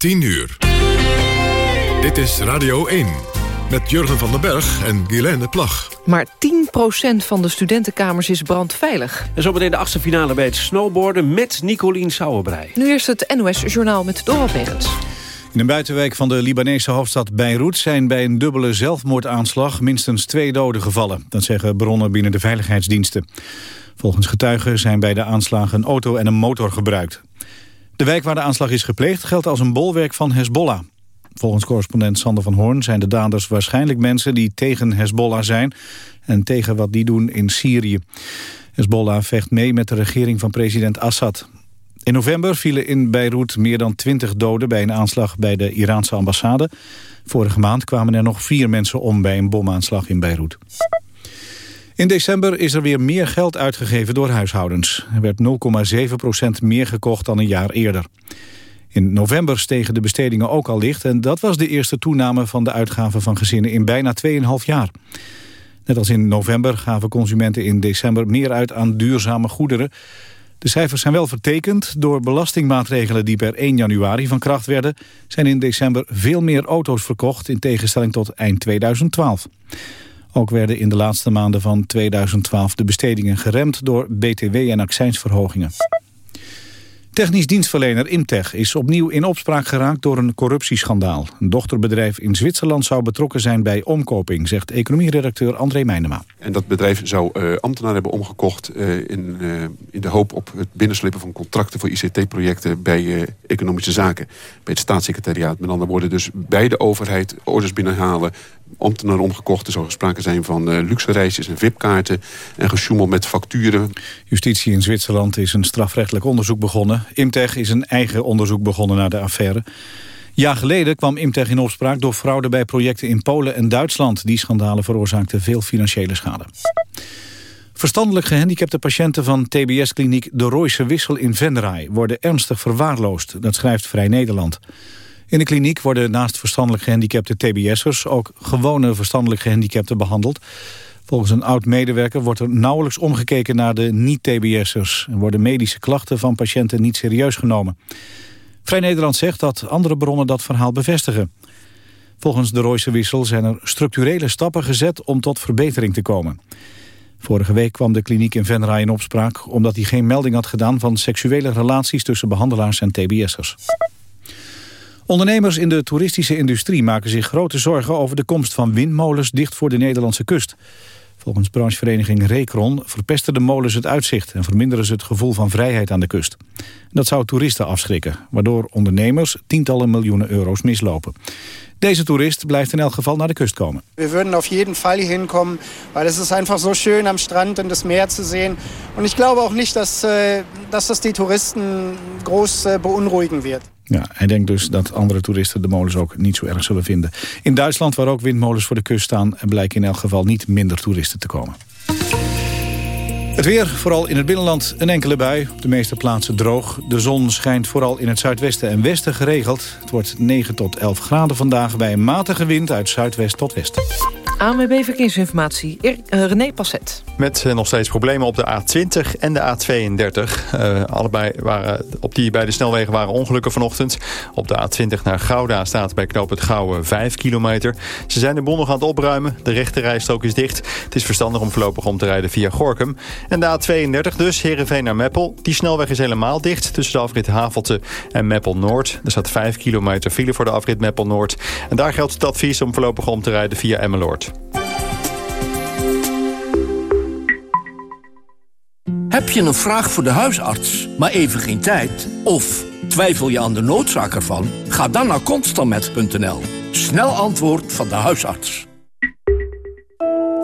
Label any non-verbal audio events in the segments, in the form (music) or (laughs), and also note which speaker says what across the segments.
Speaker 1: 10 uur. Dit is Radio 1 met Jurgen van den Berg en Guilaine Plag.
Speaker 2: Maar 10% van de studentenkamers is brandveilig.
Speaker 3: En zometeen de achtste finale bij het snowboarden met Nicolien Sauerbrei.
Speaker 2: Nu eerst het NOS-journaal met Dora Pegens.
Speaker 4: In een buitenwijk van de Libanese hoofdstad Beirut zijn bij een dubbele zelfmoordaanslag minstens twee doden gevallen. Dat zeggen bronnen binnen de veiligheidsdiensten. Volgens getuigen zijn bij de aanslagen een auto en een motor gebruikt. De wijk waar de aanslag is gepleegd geldt als een bolwerk van Hezbollah. Volgens correspondent Sander van Hoorn zijn de daders waarschijnlijk mensen die tegen Hezbollah zijn en tegen wat die doen in Syrië. Hezbollah vecht mee met de regering van president Assad. In november vielen in Beirut meer dan 20 doden bij een aanslag bij de Iraanse ambassade. Vorige maand kwamen er nog vier mensen om bij een bomaanslag in Beirut. In december is er weer meer geld uitgegeven door huishoudens. Er werd 0,7% meer gekocht dan een jaar eerder. In november stegen de bestedingen ook al licht... en dat was de eerste toename van de uitgaven van gezinnen in bijna 2,5 jaar. Net als in november gaven consumenten in december meer uit aan duurzame goederen. De cijfers zijn wel vertekend. Door belastingmaatregelen die per 1 januari van kracht werden... zijn in december veel meer auto's verkocht in tegenstelling tot eind 2012. Ook werden in de laatste maanden van 2012 de bestedingen geremd door btw- en accijnsverhogingen. Technisch dienstverlener Imtech is opnieuw in opspraak geraakt door een corruptieschandaal. Een dochterbedrijf in Zwitserland zou betrokken zijn bij omkoping, zegt economieredacteur André Meijnema.
Speaker 5: En dat bedrijf zou uh, ambtenaren hebben omgekocht uh, in, uh, in de hoop op het binnenslippen van contracten voor ICT-projecten bij economische zaken. Bij het staatssecretariaat. Met andere woorden dus bij de overheid orders binnenhalen, ambtenaren omgekocht. Er zou sprake zijn van uh, luxe reisjes en VIP-kaarten en gesjoemel met facturen.
Speaker 4: Justitie in Zwitserland is een strafrechtelijk onderzoek begonnen. Imtech is een eigen onderzoek begonnen naar de affaire. Jaar geleden kwam Imtech in opspraak door fraude bij projecten in Polen en Duitsland. Die schandalen veroorzaakten veel financiële schade. Verstandelijk gehandicapte patiënten van TBS-kliniek De Royse Wissel in Venray worden ernstig verwaarloosd. Dat schrijft Vrij Nederland. In de kliniek worden naast verstandelijk gehandicapte TBS'ers... ook gewone verstandelijk gehandicapten behandeld. Volgens een oud-medewerker wordt er nauwelijks omgekeken naar de niet-TBS'ers... en worden medische klachten van patiënten niet serieus genomen. Vrij Nederland zegt dat andere bronnen dat verhaal bevestigen. Volgens de Royse Wissel zijn er structurele stappen gezet om tot verbetering te komen. Vorige week kwam de kliniek in Venray in opspraak... omdat hij geen melding had gedaan van seksuele relaties tussen behandelaars en TBS'ers. Ondernemers in de toeristische industrie maken zich grote zorgen over de komst van windmolens dicht voor de Nederlandse kust. Volgens branchevereniging Recron verpesten de molens het uitzicht en verminderen ze het gevoel van vrijheid aan de kust. Dat zou toeristen afschrikken, waardoor ondernemers tientallen miljoenen euro's mislopen. Deze toerist blijft in elk geval naar de kust komen.
Speaker 6: We würden auf jeden Fall hierhin kommen, weil es ist einfach so schön am Strand und das Meer zu sehen. Und ich glaube auch nicht, dass, äh, dass das die Touristen groß äh, beunruhigen wird.
Speaker 4: Ja, hij denkt dus dat andere toeristen de molens ook niet zo erg zullen vinden. In Duitsland, waar ook windmolens voor de kust staan... blijken in elk geval niet minder toeristen te komen. Het weer, vooral in het binnenland, een enkele bui. Op de meeste plaatsen droog. De zon schijnt vooral in het zuidwesten en westen geregeld. Het wordt 9 tot 11 graden vandaag bij een matige wind uit zuidwest tot west.
Speaker 2: ANWB Verkeersinformatie, uh, René Passet.
Speaker 7: Met uh, nog steeds problemen op de A20 en de A32. Uh, allebei waren, op die beide snelwegen waren ongelukken vanochtend. Op de A20 naar Gouda staat bij knoop het Gouwen 5 kilometer. Ze zijn de boel nog aan het opruimen. De rechte rijstrook is dicht. Het is verstandig om voorlopig om te rijden via Gorkum. En de A32 dus, Heerenveen naar Meppel. Die snelweg is helemaal dicht tussen de afrit Havelte en Meppel-Noord. Er staat 5 kilometer file voor de afrit Meppel-Noord. En daar geldt het advies om voorlopig om te rijden via Emmeloord.
Speaker 8: Heb je een vraag voor de huisarts, maar even geen tijd? Of twijfel je aan de noodzaak ervan? Ga dan naar constelmet.nl. Snel antwoord van de huisarts.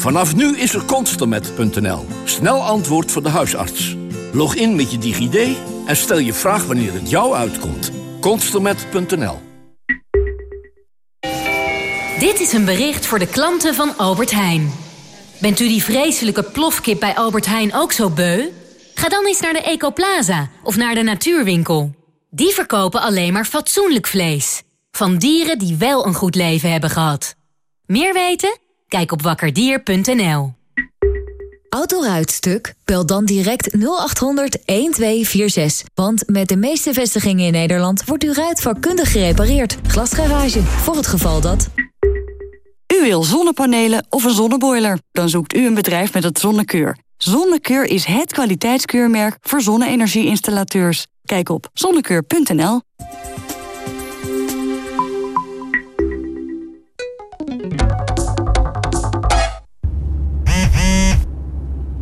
Speaker 8: Vanaf nu is er Constermet.nl. Snel antwoord voor de huisarts. Log in met je DigiD en stel je vraag wanneer het jou uitkomt. Constermet.nl
Speaker 9: Dit is een bericht voor de klanten van Albert Heijn. Bent u die vreselijke plofkip bij Albert Heijn ook zo beu? Ga dan eens naar de Ecoplaza of naar de Natuurwinkel. Die verkopen alleen maar fatsoenlijk vlees. Van dieren die wel een goed leven hebben gehad. Meer weten? Kijk op wakkerdier.nl.
Speaker 10: Autoruitstuk? Bel dan direct 0800 1246. Want met de meeste vestigingen in Nederland wordt uw ruit vakkundig gerepareerd. Glasgarage, voor het geval dat...
Speaker 11: U wil zonnepanelen of een zonneboiler? Dan zoekt u een bedrijf met het Zonnekeur. Zonnekeur is het kwaliteitskeurmerk voor zonne-energie-installateurs. Kijk op zonnekeur.nl.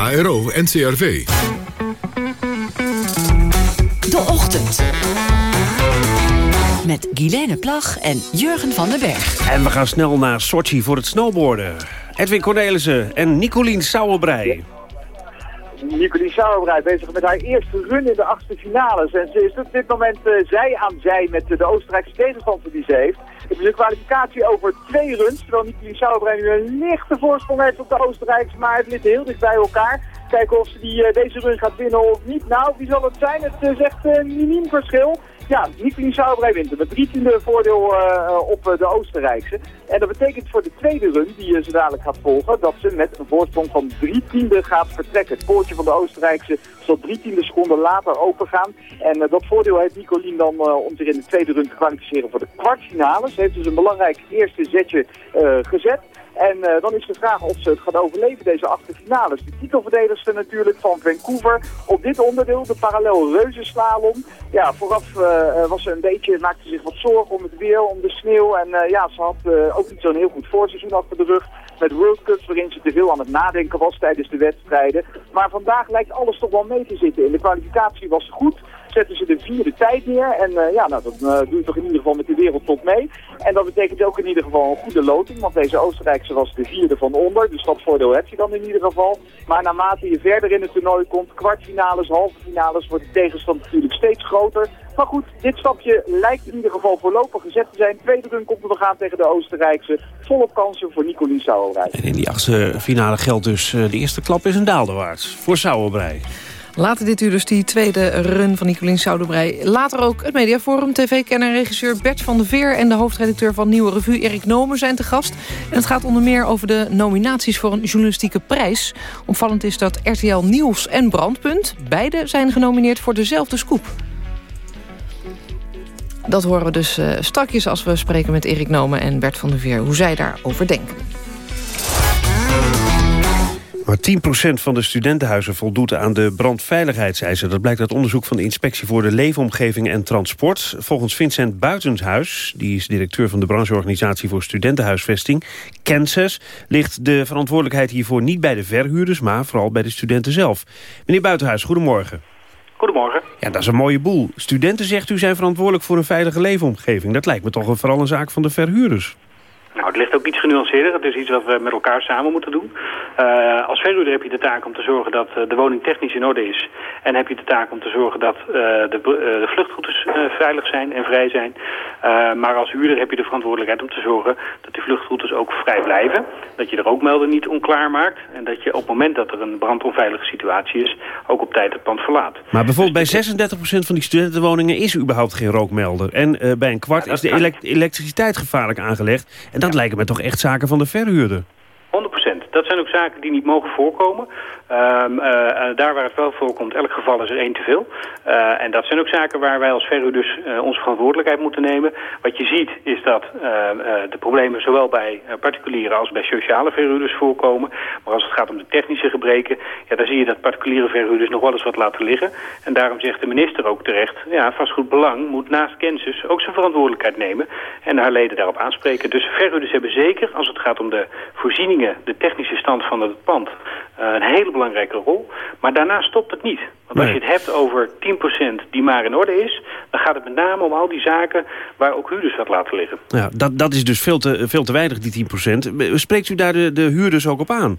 Speaker 1: KRO NCRV.
Speaker 12: De Ochtend. Met Guilaine Plag en Jurgen van den Berg.
Speaker 3: En we gaan snel naar Sochi voor het snowboarden. Edwin Cornelissen en Nicolien Sauerbrei.
Speaker 13: Nicolien Sauerbrei bezig met haar eerste run in de achtste finales. En ze is op dit moment uh, zij aan zij met de Oostenrijkse tegenstander die ze heeft. Het is een kwalificatie over twee runs, terwijl Nicolien Sauerbrei nu een lichte voorsprong heeft op de Oostenrijkse, maar het ligt heel dicht bij elkaar. Kijken of ze die, uh, deze run gaat winnen of niet. Nou, wie zal het zijn? Het uh, zegt een miniem verschil. Ja, Nicolien Sauerbrei wint met tiende voordeel uh, op de Oostenrijkse. En dat betekent voor de tweede run, die ze dadelijk gaat volgen, dat ze met een voorsprong van drie tiende gaat vertrekken. Het poortje van de Oostenrijkse zal drie tiende seconden later opengaan. En dat voordeel heeft Nicolien dan om zich in de tweede run te kwalificeren voor de kwartfinales. Heeft dus een belangrijk eerste zetje gezet. En uh, dan is de vraag of ze het gaat overleven, deze achtste. De titelverdedigster natuurlijk van Vancouver. Op dit onderdeel, de parallel reuzenslalom. Ja, vooraf uh, was ze een beetje, maakte zich wat zorgen om het weer, om de sneeuw. En ja, ze had ook niet zo'n heel goed voorseizoen achter de rug. Met World Cups waarin ze te veel aan het nadenken was tijdens de wedstrijden. Maar vandaag lijkt alles toch wel mee te zitten. In de kwalificatie was ze goed zetten ze de vierde tijd neer. En uh, ja, nou, dat uh, doe je toch in ieder geval met de wereldtop mee. En dat betekent ook in ieder geval een goede loting. Want deze Oostenrijkse was de vierde van onder. Dus dat voordeel heb je dan in ieder geval. Maar naarmate je verder in het toernooi komt, kwartfinales, halve finales, wordt de tegenstand natuurlijk steeds groter. Maar goed, dit stapje lijkt in ieder geval voorlopig gezet te zijn. Tweede run komt er nog aan tegen de Oostenrijkse. Volop kansen voor Nicolien Sauerbrei.
Speaker 3: En in die achtste finale geldt dus uh, de eerste klap is een daalderwaarts voor Sauerbrei.
Speaker 2: Later dit uur dus die tweede run van Nicolien Souderbrei. Later ook het Mediaforum. TV-kenner regisseur Bert van der Veer... en de hoofdredacteur van Nieuwe Revue Erik Nomen zijn te gast. En het gaat onder meer over de nominaties voor een journalistieke prijs. Opvallend is dat RTL Nieuws en Brandpunt... beide zijn genomineerd voor dezelfde scoop. Dat horen we dus uh, strakjes als we spreken met Erik Nomen en Bert van der Veer... hoe zij daarover denken.
Speaker 3: Maar 10% van de studentenhuizen voldoet aan de brandveiligheidseisen. Dat blijkt uit onderzoek van de Inspectie voor de Leefomgeving en Transport. Volgens Vincent Buitenshuis, die is directeur van de brancheorganisatie voor studentenhuisvesting, Kansas, ligt de verantwoordelijkheid hiervoor niet bij de verhuurders, maar vooral bij de studenten zelf. Meneer Buitenhuis, goedemorgen.
Speaker 14: Goedemorgen.
Speaker 3: Ja, dat is een mooie boel. Studenten, zegt u, zijn verantwoordelijk voor een veilige leefomgeving. Dat lijkt me toch vooral een zaak van de verhuurders.
Speaker 14: Nou, het ligt ook iets genuanceerder. Het is iets wat we met elkaar samen moeten doen. Uh, als verhuurder heb je de taak om te zorgen dat uh, de woning technisch in orde is. En heb je de taak om te zorgen dat uh, de, de, vluchtroutes veilig zijn en vrij zijn. maar als huurder heb je de verantwoordelijkheid om te zorgen dat die vluchtroutes ook vrij blijven. Dat je er ook melden niet onklaar maakt. En dat je op het moment dat er een brandonveilige situatie is, ook op tijd het pand verlaat.
Speaker 3: Maar bijvoorbeeld dus bij 36% van die studentenwoningen is überhaupt geen rookmelder. En bij een kwart ja, is de elekt elektriciteit gevaarlijk aangelegd. En dat lijken me toch echt zaken van de verhuurder.
Speaker 14: 100%. Dat zijn ook zaken die niet mogen voorkomen. Ehm, eh, daar waar het wel voorkomt, elk geval is er één te veel. Uh, en dat zijn ook zaken waar wij als verhuurders uh, onze verantwoordelijkheid moeten nemen. Wat je ziet is dat de problemen zowel bij particuliere als bij sociale verhuurders voorkomen. Maar als het gaat om de technische gebreken, ja, dan zie je dat particuliere verhuurders nog wel eens wat laten liggen. En daarom zegt de minister ook terecht, ja, vastgoedbelang moet naast Kensus ook zijn verantwoordelijkheid nemen en haar leden daarop aanspreken. Dus verhuurders hebben zeker, als het gaat om de voorzieningen, de technische stand van het pand, een hele belangrijke rol. Maar daarna stopt het niet. Want als je het hebt over 10% die maar in orde is... dan gaat het met name om al die zaken waar ook huurders wat laten liggen.
Speaker 3: Ja, dat, dat is dus veel te, veel te weinig, die 10%. Spreekt u daar de, de huurders ook op aan?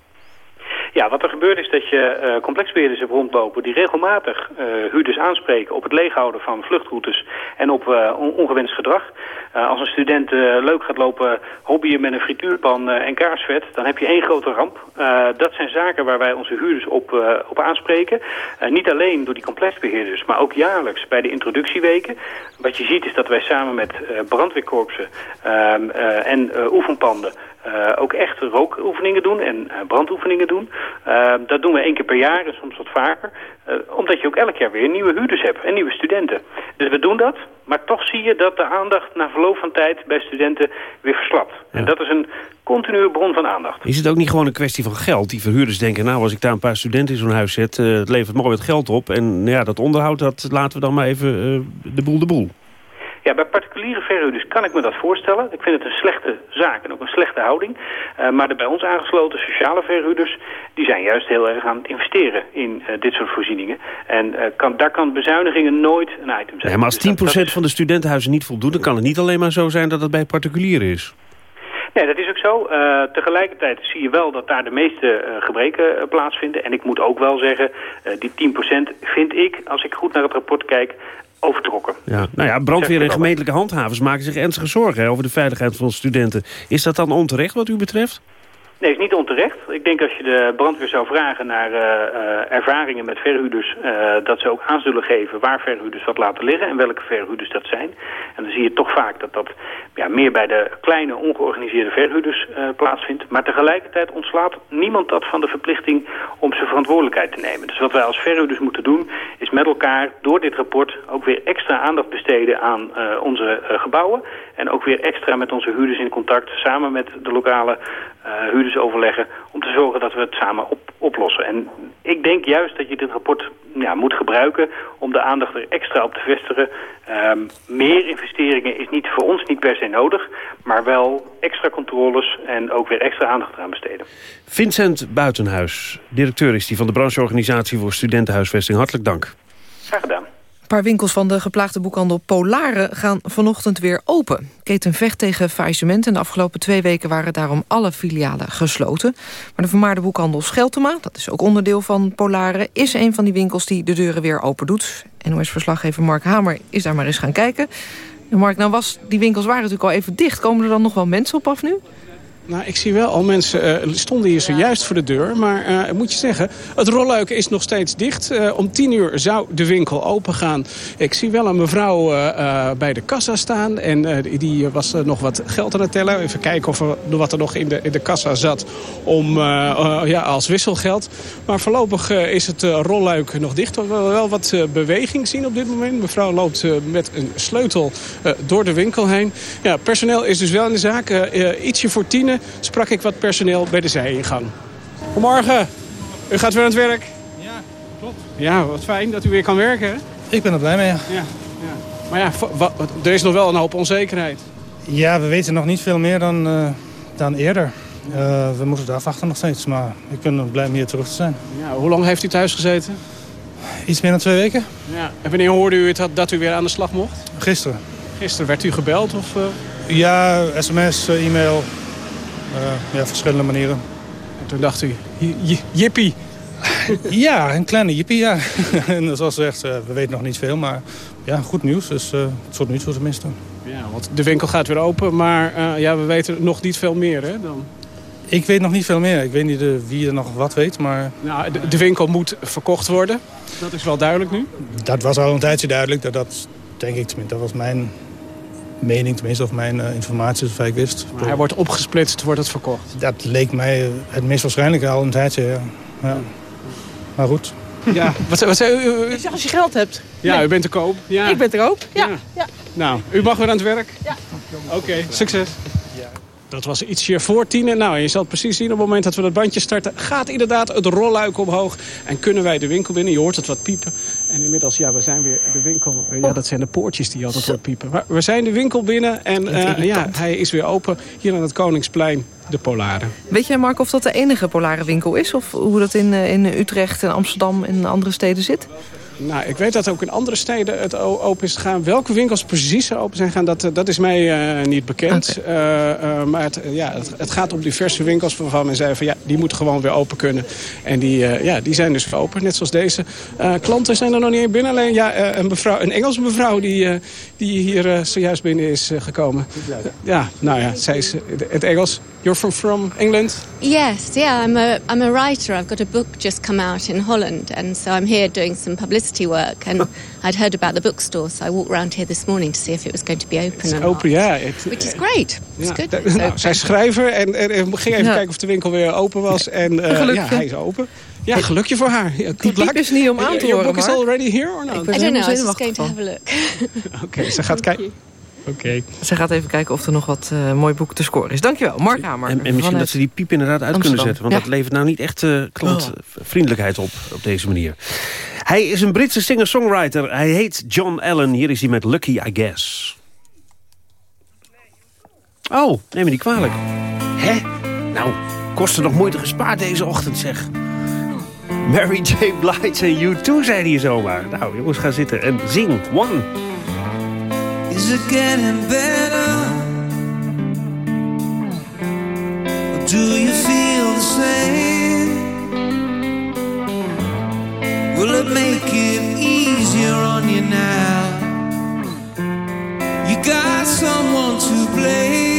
Speaker 14: Ja, wat er gebeurt is dat je uh, complexbeheerders hebt rondlopen... die regelmatig uh, huurders aanspreken op het leeghouden van vluchtroutes... en op uh, ongewenst gedrag. als een student leuk gaat lopen hobbyen met een frituurpan en kaarsvet... dan heb je één grote ramp. dat zijn zaken waar wij onze huurders op, op aanspreken. niet alleen door die complexbeheerders, maar ook jaarlijks bij de introductieweken. Wat je ziet is dat wij samen met brandweerkorpsen ehm, en oefenpanden... Uh, ook echt rookoefeningen doen en uh, brandoefeningen doen. Uh, dat doen we één keer per jaar en soms wat vaker. omdat je ook elk jaar weer nieuwe huurders hebt en nieuwe studenten. Dus we doen dat, maar toch zie je dat de aandacht na verloop van tijd bij studenten weer verslapt. En dat is een continue bron van aandacht.
Speaker 3: Is het ook niet gewoon een kwestie van geld? Die verhuurders denken, nou als ik daar een paar studenten in zo'n huis zet... het levert mooi wat geld op en ja, dat onderhoud dat laten we dan maar even de boel de boel.
Speaker 14: Ja, bij particuliere verhuurders kan ik me dat voorstellen. Ik vind het een slechte zaak en ook een slechte houding. Uh, maar de bij ons aangesloten sociale verhuurders... die zijn juist heel erg aan het investeren in uh, dit soort voorzieningen. En uh, kan, daar kan bezuinigingen nooit een item zijn.
Speaker 3: Ja, maar als 10% dus van de studentenhuizen niet voldoet... dan kan het niet alleen maar zo zijn dat het bij particulieren is.
Speaker 14: Nee, dat is ook zo. Uh, tegelijkertijd zie je wel dat daar de meeste uh, gebreken uh, plaatsvinden. En ik moet ook wel zeggen, die 10% vind ik, als ik goed naar het rapport kijk, overtrokken.
Speaker 3: Ja. Nou ja, brandweer en gemeentelijke handhavers maken zich ernstige zorgen over de veiligheid van studenten. Is dat dan onterecht wat u betreft?
Speaker 14: Nee, is niet onterecht. Ik denk als je de brandweer zou vragen naar uh, uh, ervaringen met verhuurders... Uh, dat ze ook aan zullen geven waar verhuurders wat laten liggen... en welke verhuurders dat zijn. En dan zie je toch vaak dat dat ja, meer bij de kleine ongeorganiseerde verhuurders plaatsvindt. Maar tegelijkertijd ontslaat niemand dat van de verplichting om zijn verantwoordelijkheid te nemen. Dus wat wij als verhuurders moeten doen... is met elkaar door dit rapport ook weer extra aandacht besteden aan onze gebouwen... en ook weer extra met onze huurders in contact... samen met de lokale huurders overleggen om te zorgen dat we het samen op, oplossen. En ik denk juist dat je dit rapport ja, moet gebruiken om de aandacht er extra op te vestigen. Um, meer investeringen is niet voor ons niet per se nodig, maar wel extra controles en ook weer extra aandacht eraan besteden.
Speaker 3: Vincent Buitenhuis, directeur is die van de brancheorganisatie voor studentenhuisvesting. Hartelijk dank.
Speaker 2: Paar winkels van de geplaagde boekhandel Polare gaan vanochtend weer open. Keten vecht tegen faillissement en de afgelopen twee weken waren daarom alle filialen gesloten. Maar de vermaarde boekhandel Scheltema, dat is ook onderdeel van Polare, is een van die winkels die de deuren weer open doet. NOS-verslaggever Mark Hamer is daar maar eens gaan kijken. En Mark, nou was, die winkels waren natuurlijk al even dicht. Komen er dan nog wel mensen op af nu?
Speaker 15: Nou, ik zie wel al mensen uh, stonden hier zojuist voor de deur. Maar uh, moet je zeggen, het rolluik is nog steeds dicht. Uh, om tien uur zou de winkel open gaan. Ik zie wel een mevrouw bij de kassa staan. En die was nog wat geld aan het tellen. Even kijken of er, wat er nog in de, in de kassa zat om, ja, als wisselgeld. Maar voorlopig is het rolluik nog dicht. We willen wel wat beweging zien op dit moment. Mevrouw loopt met een sleutel door de winkel heen. Ja, personeel is dus wel in de zaak. ietsje voor tien sprak ik wat personeel bij de zijingang. Goedemorgen, u gaat weer aan het werk?
Speaker 16: Ja, klopt.
Speaker 15: Ja, wat fijn dat u weer kan werken.
Speaker 16: Ik ben er blij mee, ja.
Speaker 15: ja, ja. Maar ja, er is nog wel een hoop onzekerheid.
Speaker 16: Ja, we weten nog niet veel meer dan, uh, dan eerder. Uh, we moeten het afwachten nog steeds, maar ik ben blij om hier terug te zijn.
Speaker 15: Ja, hoe lang heeft u thuis gezeten?
Speaker 16: Iets meer dan twee weken.
Speaker 15: Ja. En wanneer hoorde u het dat u weer aan de slag mocht?
Speaker 16: Gisteren.
Speaker 15: Gisteren werd u gebeld? Of, uh...
Speaker 16: Ja, sms, e-mail. Uh, ja, verschillende manieren.
Speaker 15: En toen dacht u, jippie. (laughs)
Speaker 16: ja, een kleine jippie, ja. (laughs) en zoals gezegd, uh, we weten nog niet veel, maar ja, goed nieuws. Dus uh, het soort nieuws voor tenminste.
Speaker 15: Ja, want de winkel gaat weer open, maar ja, we weten nog niet veel meer, hè, dan?
Speaker 16: Ik weet nog niet veel meer. Ik weet niet wie er nog wat weet, maar...
Speaker 15: Nou, de, de, winkel moet verkocht worden. Dat is wel duidelijk nu?
Speaker 16: Dat was al een tijdje duidelijk. Dat, dat denk ik tenminste. Dat was mijn mening, tenminste, of mijn uh, informatie, zover ik wist.
Speaker 15: Maar hij wordt opgesplitst, wordt het verkocht?
Speaker 16: Dat leek mij het meest waarschijnlijke al een tijdje, ja. ja. Maar goed.
Speaker 15: Ja, (laughs) wat, wat zei u?
Speaker 2: Zeg als je geld hebt.
Speaker 15: Ja, nee. u bent te koop. Ja.
Speaker 2: Ik ben te koop, ja.
Speaker 15: ja.
Speaker 2: ja.
Speaker 15: Nou, u mag weer aan het werk?
Speaker 2: Ja.
Speaker 15: Oké, okay, succes. Dat was ietsje voor tienen. Nou, je zal het precies zien op het moment dat we dat bandje starten... gaat inderdaad het rolluik omhoog en kunnen wij de winkel binnen. Je hoort het wat piepen. En inmiddels, ja, we zijn weer de winkel... Ja, dat zijn de poortjes die altijd wat piepen. Maar we zijn de winkel binnen en uh, ja, hij is weer open. Hier aan het Koningsplein, de Polare.
Speaker 2: Weet jij, Mark, of dat de enige Polare winkel is? Of hoe dat in, in Utrecht en Amsterdam en andere steden zit?
Speaker 15: Nou, ik weet dat ook in andere steden het open is gegaan. Welke winkels precies open zijn gegaan, dat, dat is mij uh, niet bekend. Okay. Uh, uh, maar het, ja, het, het, gaat om diverse winkels waarvan men zei van ja, die moeten gewoon weer open kunnen. En die, ja, die zijn dus open, net zoals deze. klanten zijn er nog niet in binnen. Alleen ja, een, mevrouw, een Engelse mevrouw die, die hier zojuist binnen is gekomen. ja, nou ja, zij is het Engels. You're from, from England?
Speaker 17: Yes, yeah, I'm a, I'm a writer. I've got a book just come out in Holland. And so I'm here doing some publicity work. And (laughs) I'd heard about the bookstore, so I walked around here this morning to see if it was going to be open.
Speaker 15: It's open, ja. Yeah,
Speaker 17: Which is great. It's
Speaker 15: ja,
Speaker 17: good.
Speaker 15: It's nou, zij schrijver en, en, en ging even ja. kijken of de winkel weer open was. En uh, ja, hij is open. Ja, gelukje voor haar. Ja,
Speaker 2: Die piep is niet om aan te horen,
Speaker 15: book is already here or not?
Speaker 17: I don't know, I was just going to have a look. (laughs)
Speaker 15: Oké, okay, ze gaat kijken. Oké. Okay.
Speaker 2: Ze gaat even kijken of er nog wat uh, mooi boek te scoren is. Dankjewel, Mark Hamer.
Speaker 3: En, en misschien dat ze die piep inderdaad uit
Speaker 2: Amsterdam.
Speaker 3: kunnen zetten. Want ja. dat levert nou niet echt uh, klantvriendelijkheid op, op deze manier. Hij is een Britse singer-songwriter. Hij heet John Allen. Hier is hij met Lucky, I Guess. Oh, neem me niet kwalijk. Hè? Nou, kosten nog moeite gespaard deze ochtend, zeg. Mary J. Blige en You Too zijn hier zomaar. Nou, jongens, ga zitten en zing. One.
Speaker 18: Is it getting better? Or do you feel the same? Will it make it easier on you now? You got someone to blame.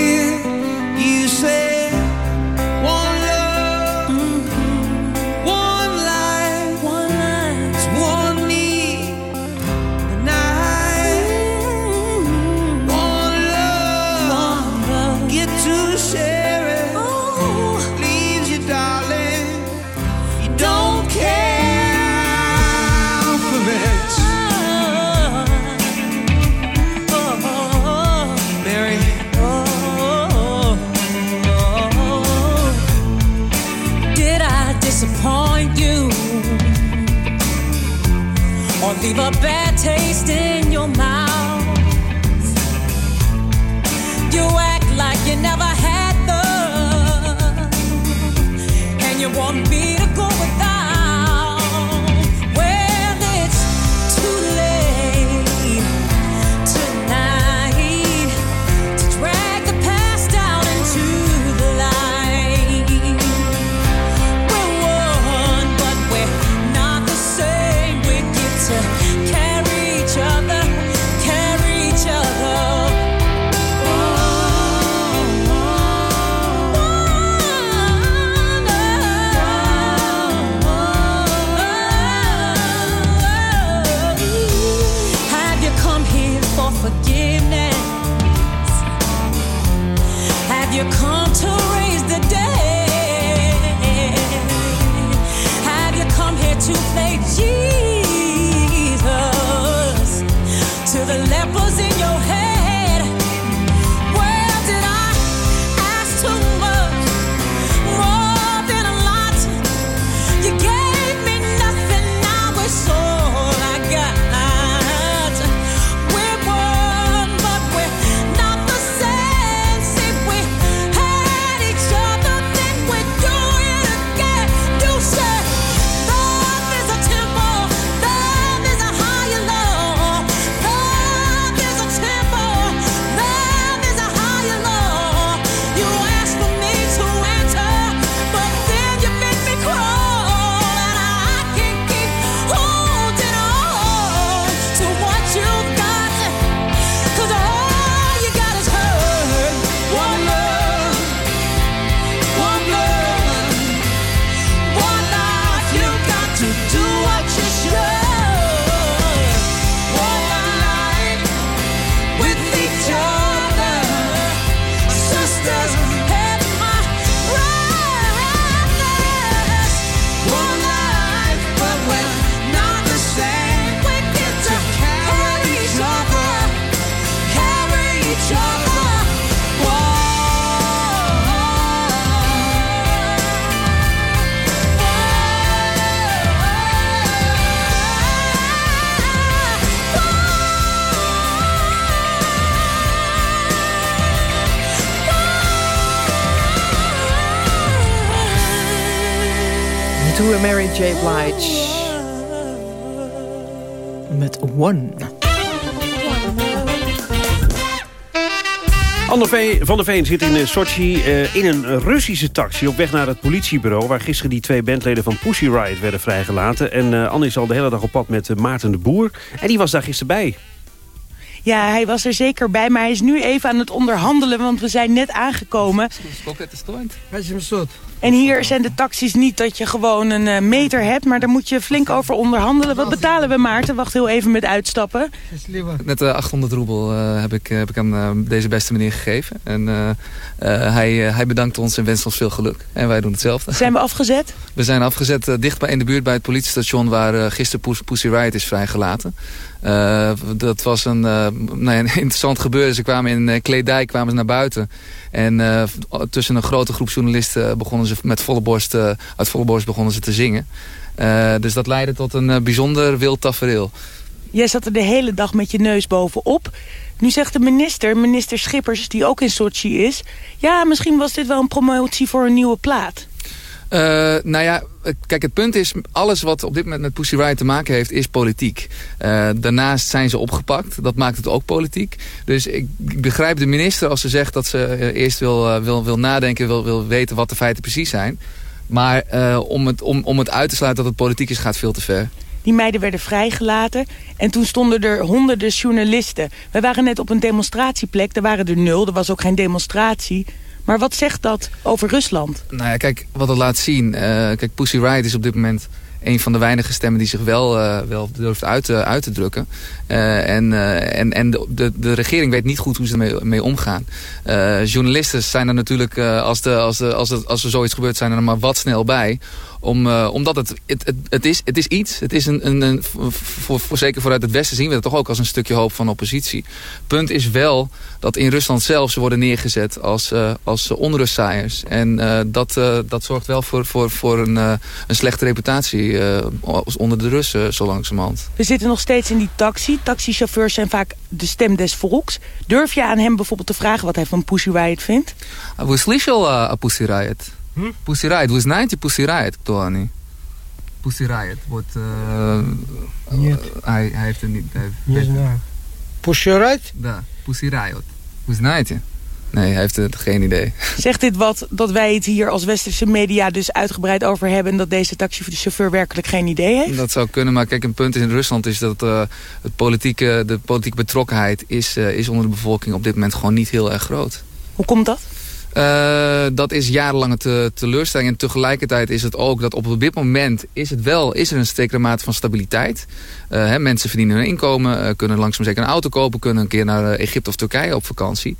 Speaker 2: J. Blige. Met One.
Speaker 3: Anne van der Veen zit in eh, Sochi eh, in een Russische taxi... op weg naar het politiebureau... waar gisteren die twee bandleden van Pussy Riot werden vrijgelaten. En eh, Anne is al de hele dag op pad met Maarten de Boer. En die was daar gisteren bij.
Speaker 19: Ja, hij was er zeker bij, maar hij is nu even aan het onderhandelen, want we zijn net aangekomen. En hier zijn de taxis niet dat je gewoon een eh, meter hebt, maar daar moet je flink over onderhandelen. Wat betalen we, Maarten? Wacht heel even met uitstappen.
Speaker 20: Net eh, 800 roebel eh, heb, ik, heb ik aan eh, deze beste meneer gegeven. En eh, eh, hij, eh, hij bedankt ons en wenst ons veel geluk. En wij doen hetzelfde.
Speaker 19: Zijn we afgezet?
Speaker 20: We zijn afgezet eh, dicht bij in de buurt bij het politiestation... waar eh, gisteren Pussy Riot is vrijgelaten. Eh, dat was een, eh, nou ja, een (laughs) interessant gebeuren. Ze kwamen in eh, kledij kwamen ze naar buiten. En eh, tussen een grote groep journalisten begonnen ze met volle borst, eh, uit volle borst begonnen ze te zingen. Eh, dus dat leidde tot een eh, bijzonder wild tafereel.
Speaker 19: Jij zat er de hele dag met je neus bovenop. Nu zegt de minister, minister Schippers, die ook in Sochi is... ja, misschien was dit wel een promotie voor een nieuwe plaat.
Speaker 20: Eh, nou ja, kijk, het punt is... alles wat op dit moment met Pussy Riot te maken heeft, is politiek. Eh, daarnaast zijn ze opgepakt. Dat maakt het ook politiek. Dus ik, begrijp de minister als ze zegt dat ze eh, eerst wil, wil, wil nadenken... Wil, wil weten wat de feiten precies zijn. Maar om, het, om, om het uit te sluiten dat het politiek is, gaat veel te ver.
Speaker 19: Die meiden werden vrijgelaten en toen stonden er honderden journalisten. Wij waren net op een demonstratieplek, er waren er nul, er was ook geen demonstratie. Maar wat zegt dat over Rusland?
Speaker 20: Nou ja, kijk, wat het laat zien. eh, kijk, Pussy Riot is op dit moment een van de weinige stemmen die zich wel, eh, wel durft uit, te- uit te drukken. En en, en de, de, regering weet niet goed hoe ze ermee mee omgaan. Journalisten zijn er natuurlijk, als, de, als, de, als, het, als er zoiets gebeurt, zijn er maar wat snel bij. Om, eh, omdat het, het, het, het, is, het is iets. Het is een, een, een voor, voor, zeker vanuit het Westen zien we het toch ook als een stukje hoop van oppositie. Punt is wel dat in Rusland zelf ze worden neergezet als, eh, als onrustzaaiers. En eh, dat, eh, dat zorgt wel voor, voor, voor een, eh, een slechte reputatie eh, als onder de Russen, zo langzamerhand.
Speaker 19: We zitten nog steeds in die taxi. Taxichauffeurs zijn vaak de stem des volks. Durf je aan hem bijvoorbeeld te vragen wat hij van Pussy Riot vindt?
Speaker 20: Вы слышал о о Pussy Riot? Pussy Riot, вы знаете Pussy Riot, кто они? Pussy Riot, вот... э,
Speaker 21: Нет.
Speaker 20: Hij, hij heeft het niet... Hij heeft,
Speaker 21: Не знаю. Пуширать?
Speaker 20: Да, Pussy Riot. Вы знаете? Nee, hij heeft het geen idee.
Speaker 19: Zegt dit wat dat wij het hier als westerse media dus uitgebreid over hebben... en dat deze taxichauffeur werkelijk geen idee heeft?
Speaker 20: Dat zou kunnen, maar kijk, een punt in Rusland is dat uh, het politieke, de politieke betrokkenheid is, uh, is onder de bevolking op dit moment gewoon niet heel erg groot.
Speaker 19: Hoe komt dat?
Speaker 20: Uh, dat is jarenlange te, teleurstelling. En tegelijkertijd is het ook dat op dit moment is, het wel, is er een zekere mate van stabiliteit. Uh, hè, mensen verdienen hun inkomen, uh, kunnen langzaam zeker een auto kopen... kunnen een keer naar Egypte of Turkije op vakantie.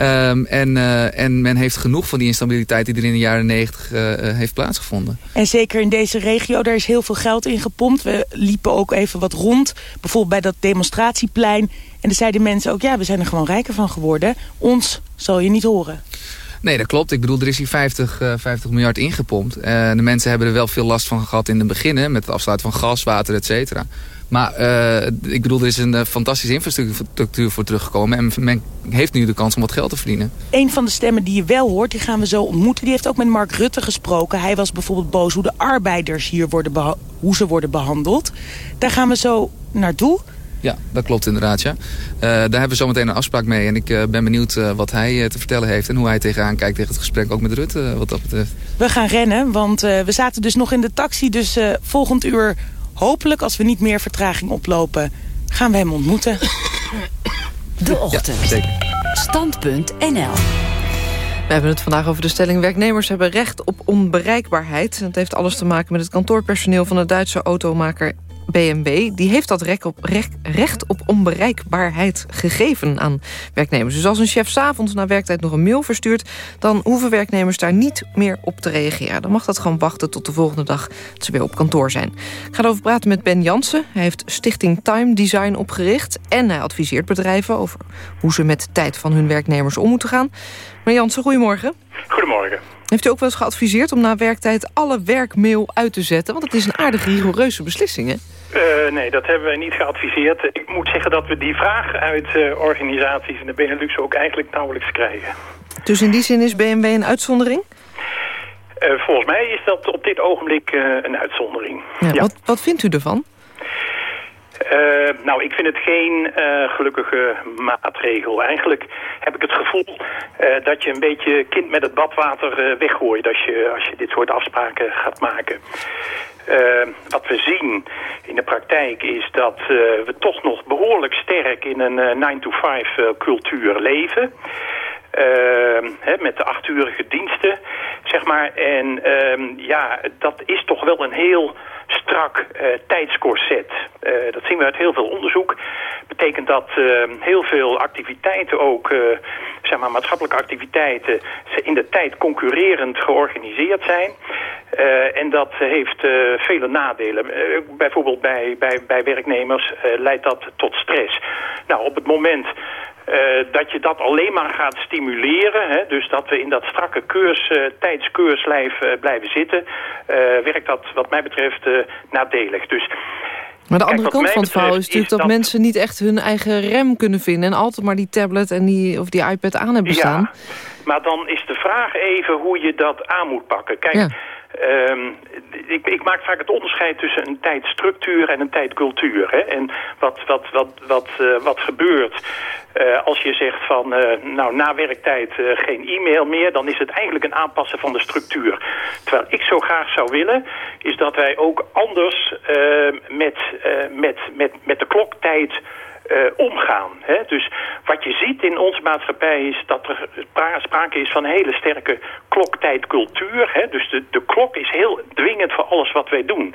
Speaker 20: Um, en, en men heeft genoeg van die instabiliteit die er in de jaren negentig heeft plaatsgevonden.
Speaker 19: En zeker in deze regio, daar is heel veel geld in gepompt. We liepen ook even wat rond, bijvoorbeeld bij dat demonstratieplein. En dan zeiden mensen ook, ja, we zijn er gewoon rijker van geworden. Ons zal je niet horen.
Speaker 20: Nee, dat klopt. Ik bedoel, er is hier 50, uh, 50 miljard ingepompt. Uh, de mensen hebben er wel veel last van gehad in het begin... Met het afsluiten van gas, water, et cetera. Maar uh, ik bedoel, er is een fantastische infrastructuur voor teruggekomen... en men heeft nu de kans om wat geld te verdienen.
Speaker 19: Een van de stemmen die je wel hoort, die gaan we zo ontmoeten... die heeft ook met Mark Rutte gesproken. Hij was bijvoorbeeld boos hoe de arbeiders hier worden, hoe ze worden behandeld. Daar gaan we zo naartoe...
Speaker 20: Ja, dat klopt inderdaad, ja. Uh, daar hebben we zometeen een afspraak mee. En ik uh, ben benieuwd uh, wat hij te vertellen heeft... en hoe hij tegenaan kijkt tegen het gesprek ook met Rutte, wat dat betreft.
Speaker 19: We gaan rennen, want we zaten dus nog in de taxi. Dus volgend uur, hopelijk, als we niet meer vertraging oplopen... gaan we hem ontmoeten.
Speaker 12: De ochtend.
Speaker 20: Ja,
Speaker 12: Stand.nl
Speaker 2: we hebben het vandaag over de stelling... werknemers hebben recht op onbereikbaarheid. Dat heeft alles te maken met het kantoorpersoneel van de Duitse automaker BMW die heeft dat recht op, op onbereikbaarheid gegeven aan werknemers. Dus als een chef s'avonds na werktijd nog een mail verstuurt... dan hoeven werknemers daar niet meer op te reageren. Dan mag dat gewoon wachten tot de volgende dag dat ze weer op kantoor zijn. Ik ga erover praten met Ben Jansen. Hij heeft Stichting Time Design opgericht... en hij adviseert bedrijven over hoe ze met de tijd van hun werknemers om moeten gaan. Meneer Jansen, goedemorgen.
Speaker 22: Goedemorgen.
Speaker 2: Heeft u ook wel eens geadviseerd om na werktijd alle werkmail uit te zetten? Want het is een aardig rigoureuze beslissing, hè?
Speaker 22: Uh, nee, dat hebben wij niet geadviseerd. Ik moet zeggen dat we die vraag uit uh, organisaties in de Benelux ook eigenlijk nauwelijks krijgen.
Speaker 2: Dus in die zin is BMW een uitzondering?
Speaker 22: Uh, Eh, volgens mij is dat op dit ogenblik eh, een uitzondering.
Speaker 2: Ja, Wat, wat vindt u ervan?
Speaker 22: Eh, nou, ik vind het geen eh, gelukkige maatregel. Eigenlijk heb ik het gevoel eh, dat je een beetje kind met het badwater weggooit als je, als je dit soort afspraken gaat maken. Wat we zien in de praktijk is dat we toch nog behoorlijk sterk in een 9-to-5 cultuur leven. Uh, hè, met de achturige diensten, zeg maar. En ehm, ja, dat is toch wel een heel strak eh, tijdscorset. Eh, dat zien we uit heel veel onderzoek. Betekent dat ehm, heel veel activiteiten ook, eh, zeg maar maatschappelijke activiteiten, in de tijd concurrerend georganiseerd zijn. En dat heeft vele nadelen. Bijvoorbeeld bij, bij, bij werknemers leidt dat tot stress. Nou, op het moment eh, dat je dat alleen maar gaat stimuleren, hè, dus dat we in dat strakke keurs, eh, tijdskeurslijf eh, blijven zitten, werkt dat wat mij betreft nadelig. Dus,
Speaker 2: Maar de
Speaker 22: kijk,
Speaker 2: andere kant van het verhaal is natuurlijk dat, mensen niet echt hun eigen rem kunnen vinden... en altijd maar die tablet en die, of die iPad aan hebben staan.
Speaker 22: Ja, maar dan is de vraag even hoe je dat aan moet pakken. Kijk, ehm, ik, ik maak vaak het onderscheid tussen een tijdstructuur en een tijdcultuur. Hè? En wat, wat, wat, wat, eh, wat gebeurt eh, als je zegt van, eh, nou, na werktijd geen e-mail meer... dan is het eigenlijk een aanpassen van de structuur. Terwijl ik zo graag zou willen, is dat wij ook anders met, met, met, met de kloktijd omgaan. Hè? Dus wat je ziet in onze maatschappij is dat er spra- sprake is van een hele sterke kloktijdcultuur. Hè? Dus de, de klok is heel dwingend voor alles wat wij doen.